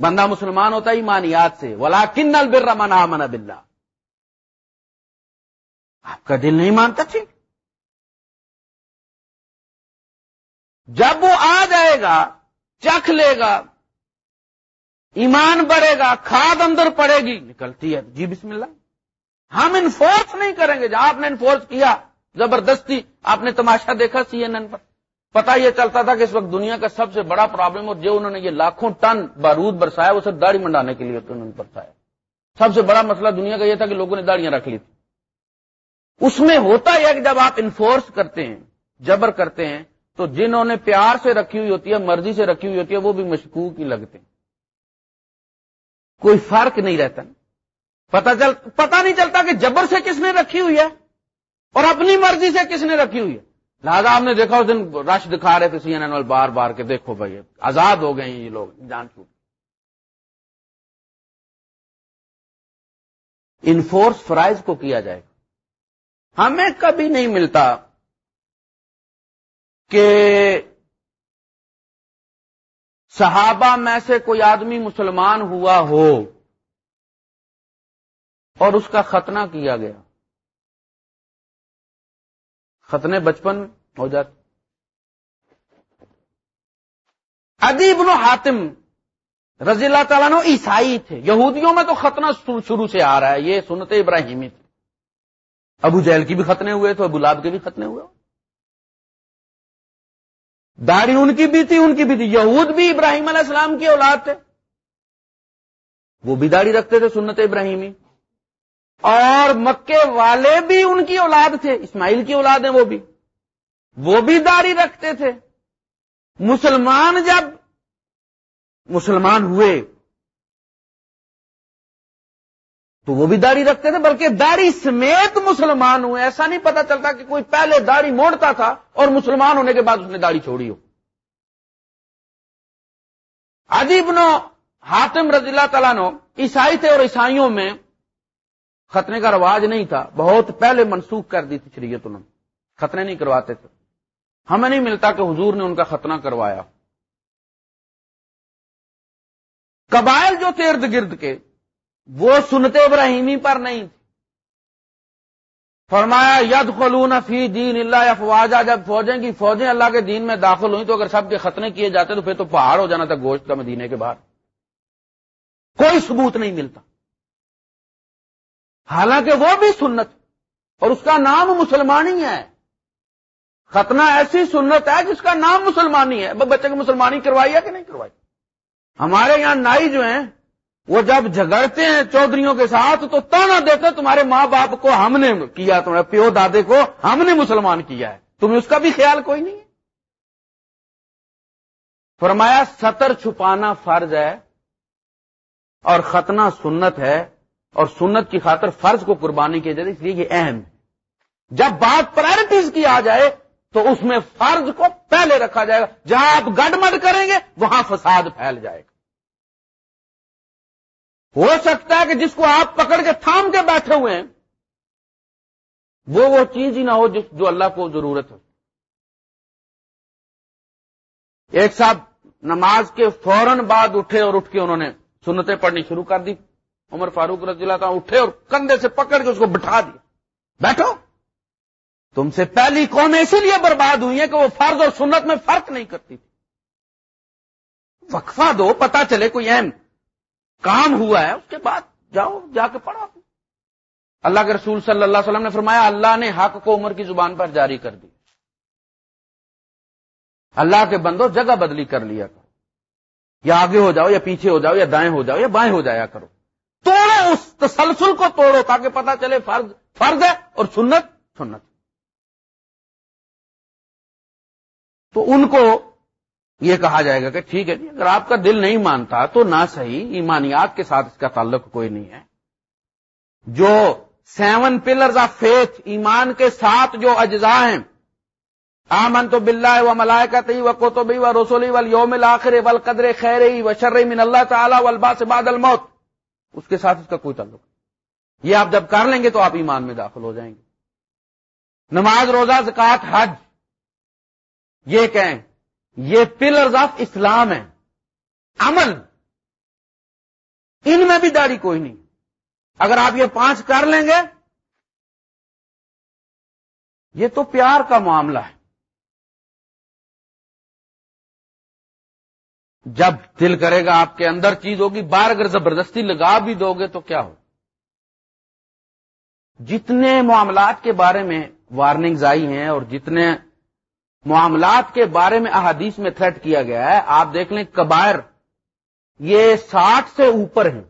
بندہ مسلمان ہوتا ہے ایمانیات سے۔ ولا کن البر منا من بلّہ آپ کا دل نہیں مانتا؟ ٹھیک۔ جب وہ آ جائے گا، چکھ لے گا، ایمان بڑھے گا، کھاد اندر پڑے گی، نکلتی ہے۔ جی بسم اللہ۔ ہم انفورس نہیں کریں گے۔ جہاں آپ نے انفورس کیا، زبردستی۔ آپ نے تماشا دیکھا سی این این پر۔ پتا یہ چلتا تھا کہ اس وقت دنیا کا سب سے بڑا پرابلم اور جو انہوں نے یہ لاکھوں ٹن بارود برسایا وہ سب داڑھی منڈانے کے لیے انہوں نے برسایا۔ سب سے بڑا مسئلہ دنیا کا یہ تھا کہ لوگوں نے داڑیاں رکھ لی تھی اس میں ہوتا ہے کہ جب آپ انفورس کرتے ہیں، جبر کرتے ہیں تو جنہوں نے پیار سے رکھی ہوئی ہوتی ہے، مرضی سے رکھی ہوئی ہوتی ہے، وہ بھی مشکوک ہی لگتے ہیں۔ کوئی فرق نہیں رہتا۔ پتا چل پتا نہیں چلتا کہ جبر سے کس نے رکھی ہوئی ہے اور اپنی مرضی سے کس نے رکھی ہوئی ہے۔ لہٰذا آپ نے دیکھا اس دن رش دکھا رہے تھے سی این این بار بار کے دیکھو بھائی، آزاد ہو گئے ہیں یہ لوگ، جان چھوٹ۔ انفورس فرائض کو کیا جائے گا؟ ہمیں کبھی نہیں ملتا۔ کہ صحابہ میں سے کوئی آدمی مسلمان ہوا ہو اور اس کا ختنہ کیا گیا۔ ختنے بچپن ہو جاتے۔ ادیب نو حاتم رضی اللہ تعالیٰ نو عیسائی تھے۔ یہودیوں میں تو ختنہ شروع سے آ رہا ہے، یہ سنت ابراہیمی تھے۔ ابو جیل کی بھی ختنے ہوئے تھے ابو لاب کے بھی ختنے ہوئے۔ داڑھی ان کی بھی تھی، ان کی بھی تھی۔ یہود بھی ابراہیم علیہ السلام کی اولاد تھے۔ وہ بھی داڑھی رکھتے تھے سنت ابراہیمی۔ اور مکے والے بھی ان کی اولاد تھے، اسماعیل کی اولاد ہیں وہ بھی۔ وہ بھی داڑھی رکھتے تھے۔ مسلمان جب مسلمان ہوئے تو وہ بھی داڑھی رکھتے تھے، بلکہ داڑھی سمیت مسلمان ہوئے۔ ایسا نہیں پتا چلتا کہ کوئی پہلے داڑھی موڑتا تھا اور مسلمان ہونے کے بعد اس نے داڑھی چھوڑی ہو۔ عجیب نو حاتم رضی اللہ تعالیٰ نو عیسائی تھے اور عیسائیوں میں ختنے کا رواج نہیں تھا۔ بہت پہلے منسوخ کر دی تھی شریعت انہوں ختنے نہیں کرواتے تھے۔ ہمیں نہیں ملتا کہ حضور نے ان کا ختنہ کروایا۔ قبائل جو تھے ارد گرد کے وہ سنتے ابراہیمی پر نہیں تھی۔ فرمایا ید خلون فی دین اللہ افواجہ جب فوجیں کی فوجیں اللہ کے دین میں داخل ہوئی تو اگر سب کے ختنے کیے جاتے تو پھر تو پہاڑ ہو جانا تھا، گوشت کا مدینے کے بعد کوئی ثبوت نہیں ملتا۔ حالانکہ وہ بھی سنت، اور اس کا نام مسلمانی ہے۔ ختنہ ایسی سنت ہے جس کا نام مسلمانی ہے۔ بچے کو مسلمانی کروائی ہے کہ نہیں کروائی؟ ہمارے یہاں نائی جو ہیں وہ جب جھگڑتے ہیں چودھریوں کے ساتھ تو تانا دیتے تمہارے ماں باپ کو ہم نے کیا، تمہارے پیو دادے کو ہم نے مسلمان کیا ہے۔ تمہیں اس کا بھی خیال کوئی نہیں ہے؟ فرمایا، ستر چھپانا فرض ہے اور ختنہ سنت ہے اور سنت کی خاطر فرض کو قربانی کی جائے اس لیے یہ اہم ہے۔ جب بات پرائرٹیز کی آ جائے تو اس میں فرض کو پہلے رکھا جائے گا۔ جہاں آپ گڈ مڈ کریں گے، وہاں فساد پھیل جائے گا۔ ہو سکتا ہے کہ جس کو آپ پکڑ کے تھام کے بیٹھے ہوئے ہیں، وہ وہ چیز ہی نہ ہو جس جو اللہ کو ضرورت ہے ایک صاحب نماز کے فوراً بعد اٹھے اور اٹھ کے انہوں نے سنتیں پڑھنی شروع کر دی۔ عمر فاروق رضی اللہ تعالیٰ اٹھے اور کندھے سے پکڑ کے اس کو بٹھا دیا۔ بیٹھو۔ تم سے پہلی قوم اسی لیے برباد ہوئی ہے کہ وہ فرض اور سنت میں فرق نہیں کرتی تھی۔ وقفہ دو پتا چلے کوئی اہم۔ کام ہوا ہے، اس کے بعد جاؤ، جا کے پڑھو۔ اللہ کے رسول صلی اللہ علیہ وسلم نے فرمایا، اللہ نے حق کو عمر کی زبان پر جاری کر دی۔ اللہ کے بندو جگہ بدلی کر لیا کرو۔ یا آگے ہو جاؤ، یا پیچھے ہو جاؤ، یا دائیں ہو جاؤ، یا بائیں ہو جایا کرو۔ توڑو اس تسلسل کو توڑو تاکہ پتا چلے فرض فرض ہے اور سنت سنت۔ تو ان کو یہ کہا جائے گا کہ ٹھیک ہے جی اگر آپ کا دل نہیں مانتا تو نہ صحیح، ایمانیات کے ساتھ اس کا تعلق کوئی نہیں ہے۔ جو سیون پلرز آف فیتھ ایمان کے ساتھ جو اجزاء ہیں آمن تو بلّہ و ملائکت و کوتبی و رسولی و یوم الآخر و قدر خیر و شر من اللہ تعالی و البا سے بعد الموت۔ اس کے ساتھ اس کا کوئی تعلق یہ آپ جب کر لیں گے تو آپ ایمان میں داخل ہو جائیں گے۔ نماز، روزہ زکات حج، یہ کہیں۔ یہ پلرز آف اسلام ہیں۔ عمل ان میں بھی داڑھی کوئی نہیں۔ اگر آپ یہ پانچ کر لیں گے، یہ تو پیار کا معاملہ ہے۔ جب دل کرے گا آپ کے اندر چیز ہوگی، بار اگر زبردستی لگا بھی دو گے تو کیا ہو؟ جتنے معاملات کے بارے میں وارننگز آئی ہیں اور جتنے معاملات کے بارے میں احادیث میں تھریٹ کیا گیا ہے، آپ دیکھ لیں کبائر، یہ ساٹھ سے اوپر ہیں۔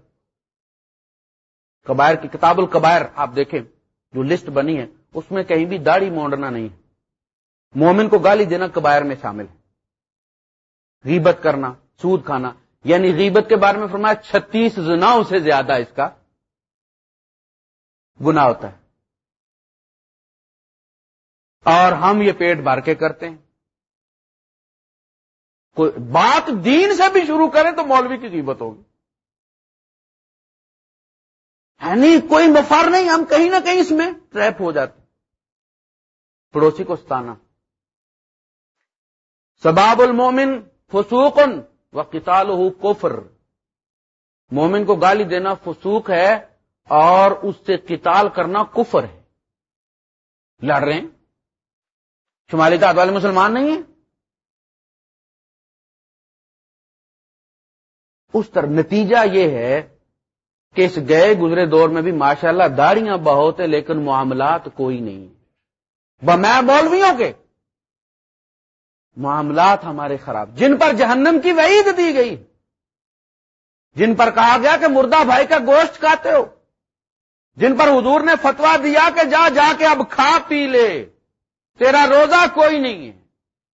کبائر کی کتاب القبائر آپ دیکھیں، جو لسٹ بنی ہے، اس میں کہیں بھی داڑھی مونڈنا نہیں ہے۔ مومن کو گالی دینا کبائر میں شامل ہے۔ غیبت کرنا، سود کھانا یعنی غیبت کے بارے میں فرمایا چھتیس زناؤں سے زیادہ اس کا گنا ہوتا ہے۔ اور ہم یہ پیٹ بھر کے کرتے ہیں۔ کوئی بات دین سے بھی شروع کریں تو مولوی کی قیمت ہوگی۔ یعنی کوئی مفار نہیں، ہم کہیں نہ کہیں اس میں ٹریپ ہو جاتے پڑوسی کو ستانا۔ سباب المومن فسوقن و کتال ہو کفر۔ مومن کو گالی دینا فسوق ہے اور اس سے قتال کرنا کفر ہے۔ لڑ رہے ہیں؟ شمالی داد والے مسلمان نہیں ہیں؟ اس طرح نتیجہ یہ ہے کہ اس گئے گزرے دور میں بھی ماشاءاللہ اللہ داڑیاں بہت ہیں، لیکن معاملات کوئی نہیں میں مولویوں کے معاملات ہمارے خراب۔ جن پر جہنم کی وعید دی گئی۔ جن پر کہا گیا کہ مردہ بھائی کا گوشت کھاتے ہو۔ جن پر حضور نے فتوا دیا کہ جا جا کے اب کھا پی لے۔ تیرا روزہ کوئی نہیں ہے۔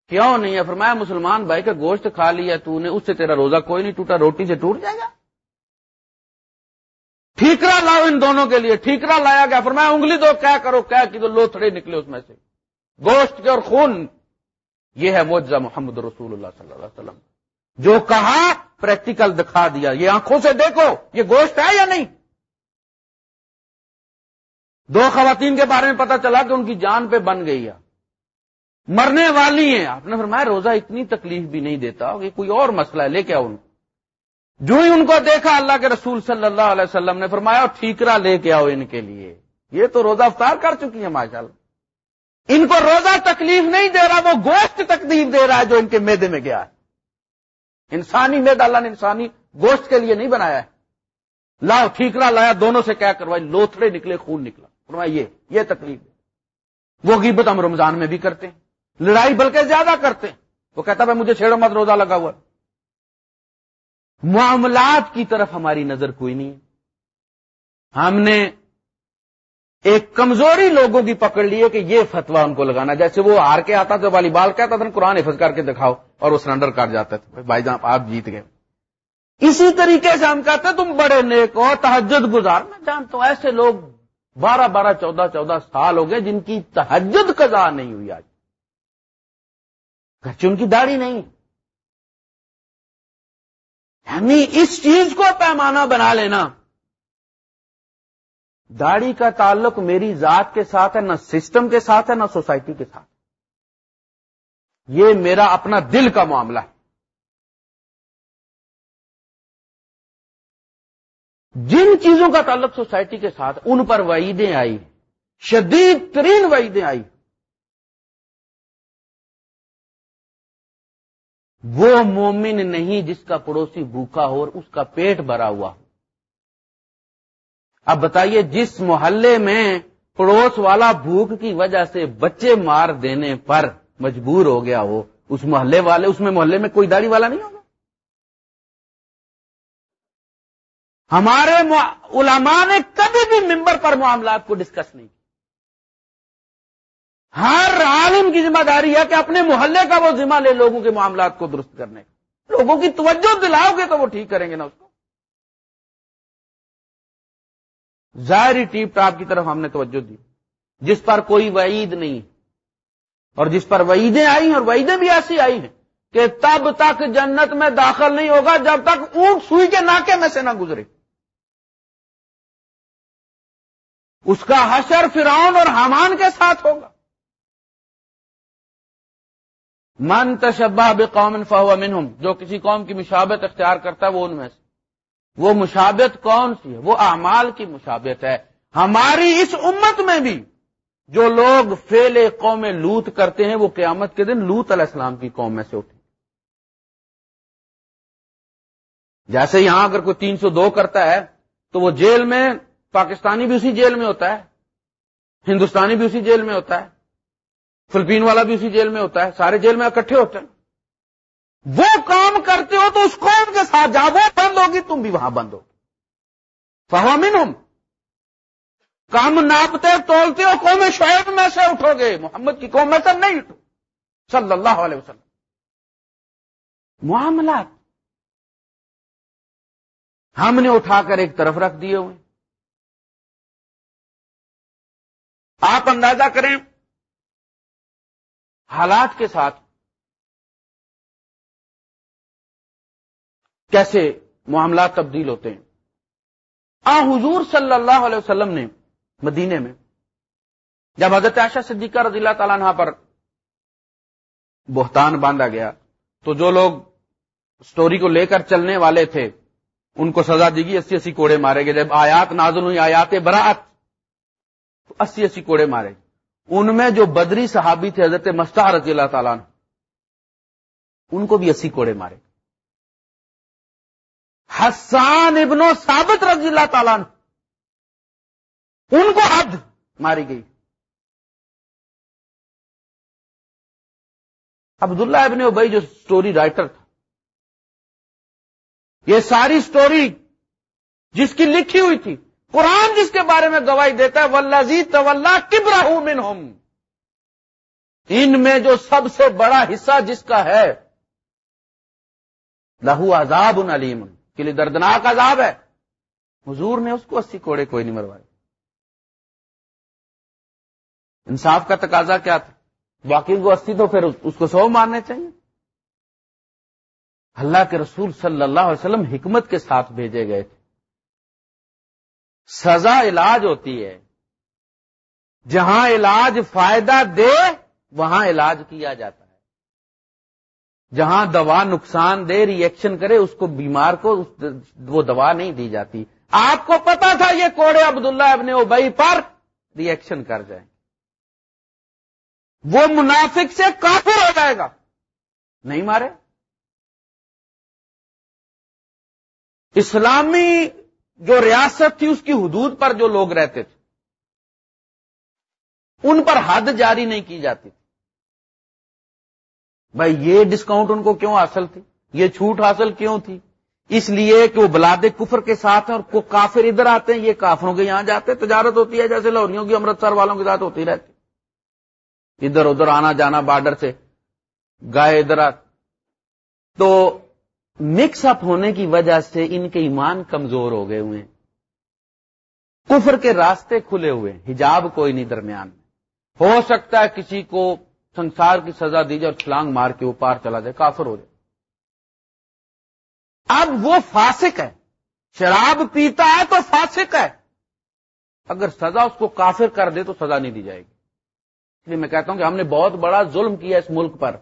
کیوں نہیں ہے؟ فرمایا، مسلمان بھائی کا گوشت کھا لیا تو نے، اس سے تیرا روزہ کوئی نہیں ٹوٹا، روٹی سے ٹوٹ جائے گا۔ ٹھیکرا لاؤ ان دونوں کے لیے، ٹھیکرا لایا گیا۔ فرمایا، انگلی دو، کیا کرو، کیا کی تو لوتھڑے نکلے اس میں سے۔ گوشت کے اور خون۔ یہ ہے موجہ محمد رسول اللہ صلی اللہ علیہ وسلم۔ جو کہا پریکٹیکل دکھا دیا۔ یہ آنکھوں سے دیکھو، یہ گوشت ہے یا نہیں؟ دو خواتین کے بارے میں پتا چلا کہ ان کی جان پہ بن گئی ہے۔ مرنے والی ہیں۔ آپ نے فرمایا روزہ اتنی تکلیف بھی نہیں دیتا یہ کوئی اور مسئلہ ہے، لے کے آؤ ان جو ہی ان کو دیکھا اللہ کے رسول صلی اللہ علیہ وسلم نے فرمایا ٹھیکرا لے کے آؤ ان کے لیے۔ یہ تو روزہ افطار کر چکی ہے ماشاء اللہ ان کو روزہ تکلیف نہیں دے رہا، وہ گوشت تکلیف دے رہا ہے جو ان کے میدے میں گیا۔ ہے انسانی میدا اللہ نے انسانی گوشت کے لیے نہیں بنایا ہے۔ لاؤ، ٹھیکرا لایا، دونوں سے کیا کروائی، لوتھڑے نکلے، خون نکلا۔ فرمایا یہ یہ تکلیف وہ غیبت ہم رمضان میں بھی کرتے ہیں۔ لڑائی بلکہ زیادہ کرتے ہیں۔ وہ کہتا ہے مجھے چھیڑو، مت روزہ لگا ہوا معاملات کی طرف ہماری نظر کوئی نہیں ہم نے ایک کمزوری لوگوں کی پکڑ لی ہے کہ یہ فتوا ان کو لگانا جیسے وہ ہار کے آتا تھا والی بال کہتا تھا، قرآن حفظ کر کے دکھاؤ اور وہ سرنڈر کر جاتا تھا۔ بھائی جان، آپ جیت گئے۔ اسی طریقے سے ہم کہتے ہیں، تم بڑے نیک ہو تحجد گزار۔ میں جانتا ہوں، ایسے لوگ بارہ بارہ، چودہ چودہ سال ہو گئے جن کی تحجد قضا نہیں ہوئی آج۔ ان کی داڑھی نہیں۔ یعنی اس چیز کو پیمانہ بنا لینا۔ داڑھی کا تعلق میری ذات کے ساتھ ہے، نہ سسٹم کے ساتھ ہے، نہ سوسائٹی کے ساتھ۔ یہ میرا اپنا دل کا معاملہ ہے۔ جن چیزوں کا تعلق سوسائٹی کے ساتھ، ان پر وعیدیں آئی، شدید ترین وعیدیں آئی۔ وہ مومن نہیں جس کا پڑوسی بھوکا ہو اور اس کا پیٹ بھرا ہوا ہو۔ اب بتائیے جس محلے میں پڑوس والا بھوک کی وجہ سے بچے مار دینے پر مجبور ہو گیا ہو، اس محلے والے، اس میں محلے میں کوئی داڑھی والا نہیں ہوگا؟ ہمارے علماء نے کبھی بھی ممبر پر معاملات کو ڈسکس نہیں کیا۔ ہر عالم کی ذمہ داری ہے کہ اپنے محلے کا وہ ذمہ لے لوگوں کے معاملات کو درست کرنے کا۔ لوگوں کی توجہ دلاؤ گے تو وہ ٹھیک کریں گے نا اس کو۔ ظاہری ٹیپ ٹاپ کی طرف ہم نے توجہ دی۔ جس پر کوئی وعید نہیں۔ اور جس پر وعیدیں آئی ہیں اور وعیدیں بھی ایسی آئی ہیں کہ تب تک جنت میں داخل نہیں ہوگا جب تک اونٹ سوئی کے ناکے میں سے نہ گزرے۔ اس کا حشر فرعون اور حامان کے ساتھ ہوگا۔ من تشبہ بقوم فہو منہم، جو کسی قوم کی مشابت اختیار کرتا ہے، وہ ان میں سے۔ وہ مشابت کون سی ہے؟ وہ اعمال کی مشابت ہے۔ ہماری اس امت میں بھی جو لوگ فیل قوم لوت کرتے ہیں، وہ قیامت کے دن لوت علیہ السلام کی قوم میں سے اٹھے جیسے یہاں اگر کوئی تین سو دو کرتا ہے، تو وہ جیل میں، پاکستانی بھی اسی جیل میں ہوتا ہے، ہندوستانی بھی اسی جیل میں ہوتا ہے۔ فلپین والا بھی اسی جیل میں ہوتا ہے، سارے جیل میں اکٹھے ہوتے ہیں۔ وہ کام کرتے ہو تو اس قوم کے ساتھ جا وہ بند ہوگی، تم بھی وہاں بند ہو۔ فہمن ہوں کام ناپتے، تولتے ہو، قوم شعیب میں سے اٹھو گے۔ محمد کی قوم میں سے نہیں اٹھو۔ صلی اللہ علیہ وسلم۔ معاملات۔ ہم نے اٹھا کر ایک طرف رکھ دیے ہوئے۔ آپ اندازہ کریں۔ حالات کے ساتھ کیسے معاملات تبدیل ہوتے ہیں۔ آ، حضور صلی اللہ علیہ وسلم نے مدینے میں جب حضرت عائشہ صدیقہ رضی اللہ تعالیٰ عنہ پر بہتان باندھا گیا، تو جو لوگ سٹوری کو لے کر چلنے والے تھے، ان کو سزا دی گئی، اسی اسی کوڑے مارے گئے۔ جب آیات نازل ہوئی، آیات برات تو اسی اسی کوڑے مارے۔ گئے ان میں جو بدری صحابی تھے حضرت مستح رضی اللہ تعالیٰ نے ان کو بھی اسی کوڑے مارے۔ حسان ابن و ثابت رضی اللہ تعالیٰ نے ان کو حد ماری گئی۔ عبداللہ ابن ابئی جو سٹوری رائٹر تھا، یہ ساری سٹوری جس کی لکھی ہوئی تھی قرآن جس کے بارے میں گواہی دیتا ہے ولزی طلّہ کبرا من ان میں جو سب سے بڑا حصہ جس کا ہے لہو عذاب ان علیم کے لیے دردناک عذاب ہے۔ حضور نے اس کو اسی کوڑے کوئی نہیں مروائے انصاف کا تقاضا کیا تھا؟ واقعی کو اسی تو پھر اس کو سو مارنے چاہیے۔ اللہ کے رسول صلی اللہ علیہ وسلم حکمت کے ساتھ بھیجے گئے تھے۔ سزا علاج ہوتی ہے۔ جہاں علاج فائدہ دے، وہاں علاج کیا جاتا ہے۔ جہاں دوا نقصان دے ری ایکشن کرے، اس کو بیمار کو وہ دوا نہیں دی جاتی۔ آپ کو پتا تھا یہ کوڑے عبداللہ ابن اوبئی پر ری ایکشن کر جائیں۔ وہ منافق سے کافر ہو جائے گا۔ نہیں مارے۔ اسلامی جو ریاست تھی اس کی حدود پر جو لوگ رہتے تھے، ان پر حد جاری نہیں کی جاتی تھی۔ بھائی، یہ ڈسکاؤنٹ ان کو کیوں حاصل تھی؟ یہ چھوٹ حاصل کیوں تھی؟ اس لیے کہ وہ بلاد کفر کے ساتھ ہیں اور کو کافر ادھر آتے ہیں، یہ کافروں کے یہاں جاتے تجارت ہوتی ہے جیسے لوریوں کی، امرتسر والوں کے ساتھ ہوتی رہتی۔ ادھر ادھر آنا جانا بارڈر سے گائے ادھر آ تو مکس اپ ہونے کی وجہ سے ان کے ایمان کمزور ہو گئے ہوئے ہیں۔ کفر کے راستے کھلے ہوئے حجاب کوئی نہیں درمیان میں۔ ہو سکتا ہے کسی کو سنسار کی سزا دی جائے اور چھلانگ مار کے وہ پار چلا جائے، کافر ہو جائے۔ اب وہ فاسق ہے۔ شراب پیتا ہے تو فاسق ہے۔ اگر سزا اس کو کافر کر دے تو سزا نہیں دی جائے گی۔ اس لیے میں کہتا ہوں کہ ہم نے بہت بڑا ظلم کیا اس ملک پر۔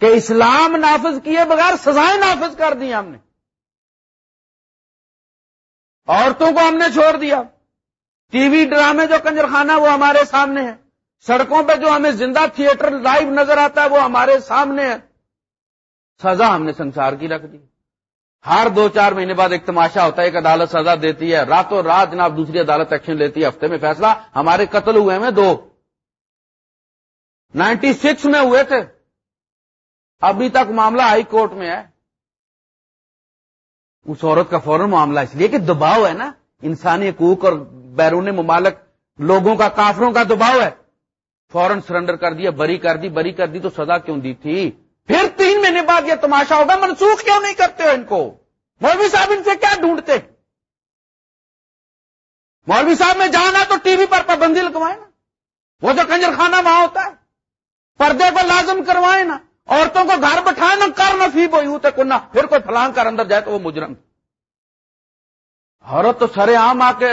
کہ اسلام نافذ کیے بغیر سزائیں نافذ کر دی ہم نے۔ عورتوں کو ہم نے چھوڑ دیا۔ ٹی وی ڈرامے جو کنجرخانہ وہ ہمارے سامنے ہے سڑکوں پہ جو ہمیں زندہ تھیٹر لائیو نظر آتا ہے وہ ہمارے سامنے ہے سزا ہم نے سنسار کی رکھ دی۔ ہر دو چار مہینے بعد ایک تماشا ہوتا ہے، ایک عدالت سزا دیتی ہے۔ راتوں رات جناب دوسری عدالت ایکشن لیتی ہے۔ ہفتے میں فیصلہ۔ ہمارے قتل ہوئے ہیں دو۔ نائنٹی سکس میں ہوئے تھے۔ ابھی تک معاملہ ہائی کورٹ میں ہے۔ اس عورت کا فوراً معاملہ، اس لیے کہ دباؤ ہے نا۔ انسانی حقوق اور بیرون ممالک لوگوں کا، کافروں کا دباؤ ہے۔ فوراً سرنڈر کر دیا، بری کر دی، بری کر دی تو سزا کیوں دی تھی؟ پھر تین مہینے بعد یہ تماشا ہوگا، منسوخ کیوں نہیں کرتے ہو ان کو؟ مولوی صاحب ان سے کیا ڈھونڈتے؟ مولوی صاحب میں جانا تو ٹی وی پر پابندی لگوائے نا۔ وہ جو کنجر خانہ وہاں ہوتا ہے، پردے پر لازم کروائے نا۔ عورتوں کو گھر بٹھائے نا کر نفی بو تک نہ پھر کوئی فلان کر اندر جائے تو وہ مجرم۔ عورت تو سرے عام آ کے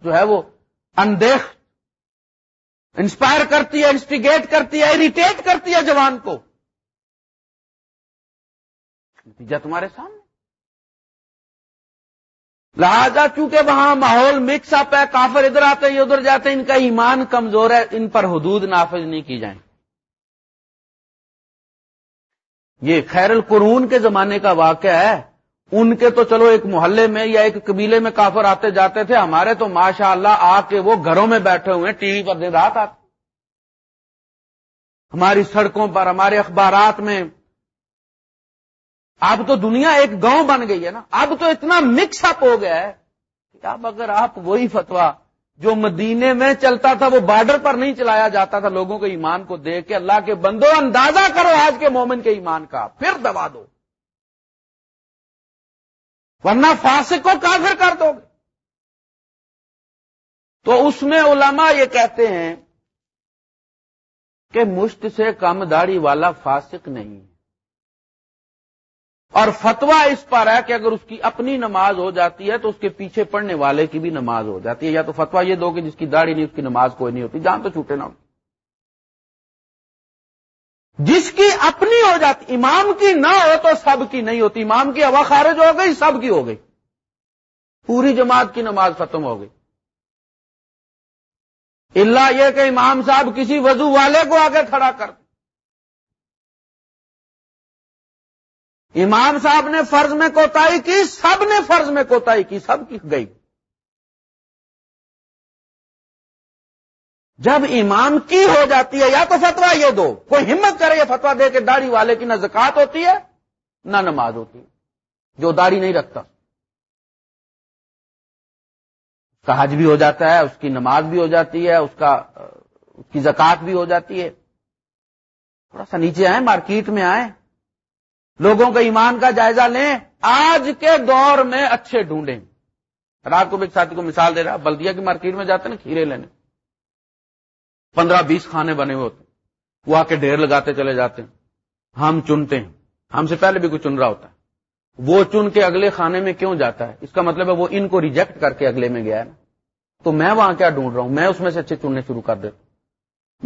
جو ہے وہ اندیخ انسپائر کرتی ہے، انسٹیگیٹ کرتی ہے، اریٹیٹ کرتی ہے جوان کو۔ نتیجہ تمہارے سامنے۔ لہذا چونکہ وہاں ماحول مکس اپ ہے، کافر ادھر آتے ہیں، ادھر جاتے ہیں، ان کا ایمان کمزور ہے، ان پر حدود نافذ نہیں کی جائیں۔ یہ خیر القرون کے زمانے کا واقعہ ہے۔ ان کے تو چلو ایک محلے میں یا ایک قبیلے میں کافر آتے جاتے تھے، ہمارے تو ماشاء اللہ آ کے وہ گھروں میں بیٹھے ہوئے ٹی وی پر دن رات آتے۔ ہماری سڑکوں پر، ہمارے اخبارات میں۔ اب تو دنیا ایک گاؤں بن گئی ہے نا۔ اب تو اتنا مکس اپ ہو گیا ہے کہ اب اگر آپ وہی فتوا جو مدینے میں چلتا تھا وہ بارڈر پر نہیں چلایا جاتا تھا لوگوں کے ایمان کو دیکھ کے، اللہ کے بندو، اندازہ کرو آج کے مومن کے ایمان کا، پھر دبا دو۔ ورنہ فاسق کو کافر کر دو گے۔ تو اس میں علماء یہ کہتے ہیں کہ مشت سے کم داڑھی والا فاسق نہیں۔ اور فتوا اس پر ہے کہ اگر اس کی اپنی نماز ہو جاتی ہے تو اس کے پیچھے پڑھنے والے کی بھی نماز ہو جاتی ہے۔ یا تو فتوا یہ دو کہ جس کی داڑھی نہیں، اس کی نماز کوئی نہیں ہوتی، جان تو چھوٹے نہ جس کی اپنی ہو جاتی، امام کی نہ ہو تو سب کی نہیں ہوتی۔ امام کی ہوا خارج ہو گئی، سب کی ہو گئی۔ پوری جماعت کی نماز ختم ہو گئی۔ اللہ یہ کہ امام صاحب کسی وضو والے کو آگے کھڑا کر امام صاحب نے فرض میں کوتاہی کی، سب نے فرض میں کوتاہی کی، سب کی گئی۔ جب امام کی ہو جاتی ہے، یا تو فتوا یہ دو، کوئی ہمت کرے یہ فتوا دے کے داڑھی والے کی نہ زکات ہوتی ہے، نہ نماز ہوتی ہے، جو داڑھی نہیں رکھتا۔ اس کا حج بھی ہو جاتا ہے، اس کی نماز بھی ہو جاتی ہے، اس کا، اس کی زکات بھی ہو جاتی ہے۔ تھوڑا سا نیچے آئے مارکیٹ میں آئے لوگوں کا ایمان کا جائزہ لیں، آج کے دور میں اچھے ڈھونڈیں۔ رات کو ایک ساتھی کو مثال دے رہا بلدیا کی مارکیٹ میں جاتے نا، کھیرے لینے۔ پندرہ بیس کھانے بنے ہوئے ہوتے وہ آ کے ڈھیر لگاتے چلے جاتے ہیں۔ ہم چنتے ہیں۔ ہم سے پہلے بھی کوئی چن رہا ہوتا ہے۔ وہ چن کے اگلے کھانے میں کیوں جاتا ہے؟ اس کا مطلب ہے وہ ان کو ریجیکٹ کر کے اگلے میں گیا ہے نا۔ تو میں وہاں کیا ڈھونڈ رہا ہوں؟ میں اس میں سے اچھے چننے شروع کر دیتا ہوں۔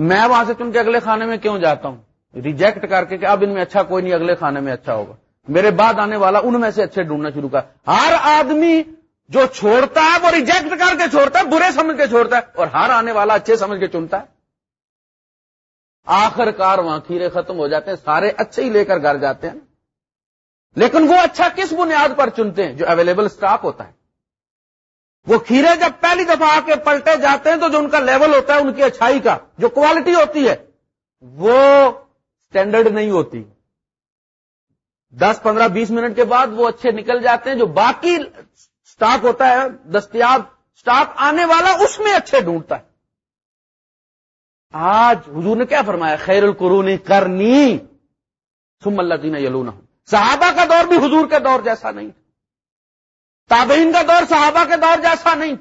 میں وہاں سے چن کے اگلے کھانے میں کیوں جاتا ہوں؟ ریجیکٹ کر کے کہ اب ان میں اچھا کوئی نہیں، اگلے کھانے میں اچھا ہوگا۔ میرے بعد آنے والا ان میں سے اچھے ڈھونڈنا شروع کر۔ ہر آدمی جو چھوڑتا ہے، وہ ریجیکٹ کر کے چھوڑتا ہے، برے سمجھ کے چھوڑتا ہے، اور ہر آنے والا اچھے سمجھ کے چنتا ہے۔ آخر کار وہاں کھیرے ختم ہو جاتے ہیں، سارے اچھے ہی لے کر گھر جاتے ہیں۔ لیکن وہ اچھا کس بنیاد پر چنتے ہیں؟ جو اویلیبل اسٹاک ہوتا ہے۔ وہ کھیرے جب پہلی دفعہ آ کے پلٹے جاتے ہیں تو جو ان کا لیول ہوتا ہے، ان کی اچھائی کا جو کوالٹی ہوتی ہے، وہ اسٹینڈرڈ نہیں ہوتی۔ دس پندرہ بیس منٹ کے بعد وہ اچھے نکل جاتے ہیں جو باقی سٹاک ہوتا ہے، دستیاب سٹاک آنے والا اس میں اچھے ڈھونڈتا ہے۔ آج حضور نے کیا فرمایا؟ خیر القرونی کرنی سم اللہ دینا یلونا صحابہ کا دور بھی حضور کے دور جیسا نہیں۔ تابعین کا دور صحابہ کے دور جیسا نہیں۔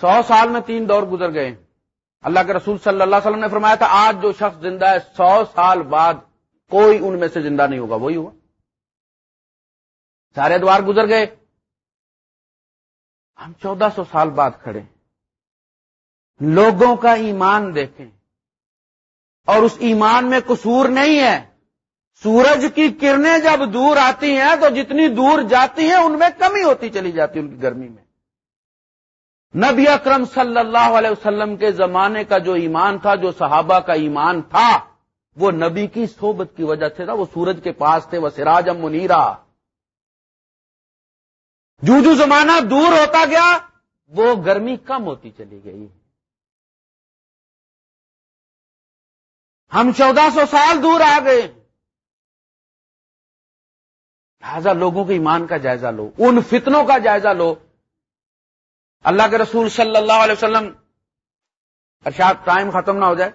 سو سال میں تین دور گزر گئے۔ اللہ کے رسول صلی اللہ علیہ وسلم نے فرمایا تھا، آج جو شخص زندہ ہے، سو سال بعد کوئی ان میں سے زندہ نہیں ہوگا، وہی ہوا۔ سارے دوار گزر گئے۔ ہم چودہ سو سال بعد کھڑے۔ لوگوں کا ایمان دیکھیں۔ اور اس ایمان میں قصور نہیں ہے۔ سورج کی کرنیں جب دور آتی ہیں تو جتنی دور جاتی ہیں، ان میں کمی ہوتی چلی جاتی ان کی گرمی میں۔ نبی اکرم صلی اللہ علیہ وسلم کے زمانے کا جو ایمان تھا، جو صحابہ کا ایمان تھا، وہ نبی کی صحبت کی وجہ سے تھا، وہ سورج کے پاس تھے، وہ سراجم منیرا جو جو زمانہ دور ہوتا گیا، وہ گرمی کم ہوتی چلی گئی۔ ہم چودہ سو سال دور آ گئے۔ لہذا لوگوں کے ایمان کا جائزہ لو، ان فتنوں کا جائزہ لو۔ اللہ کے رسول صلی اللہ علیہ وسلم، ارشاد ٹائم ختم نہ ہو جائے۔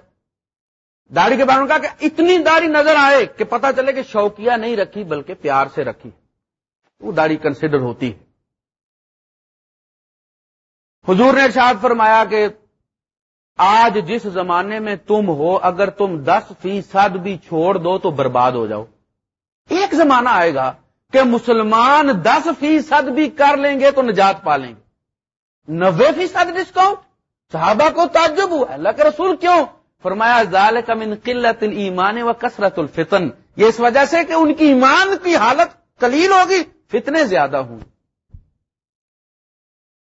داڑھی کے بارے میں کہا کہ اتنی داڑھی نظر آئے کہ پتہ چلے کہ شوقیہ نہیں رکھی بلکہ پیار سے رکھی۔ وہ داڑھی کنسیڈر ہوتی۔ ہے حضور نے ارشاد فرمایا کہ آج جس زمانے میں تم ہو، اگر تم دس فیصد بھی چھوڑ دو تو برباد ہو جاؤ۔ ایک زمانہ آئے گا کہ مسلمان دس فیصد بھی کر لیں گے تو نجات پا لیں گے۔ نوے فیصد ڈسکاؤنٹ صحابہ کو تعجب ہوا، اللہ کے رسول کیوں؟ فرمایا ظال کا من قلت ایمان و کثرت الفتن. یہ اس وجہ سے کہ ان کی ایمان کی حالت قلیل ہوگی، فتنے زیادہ ہوں۔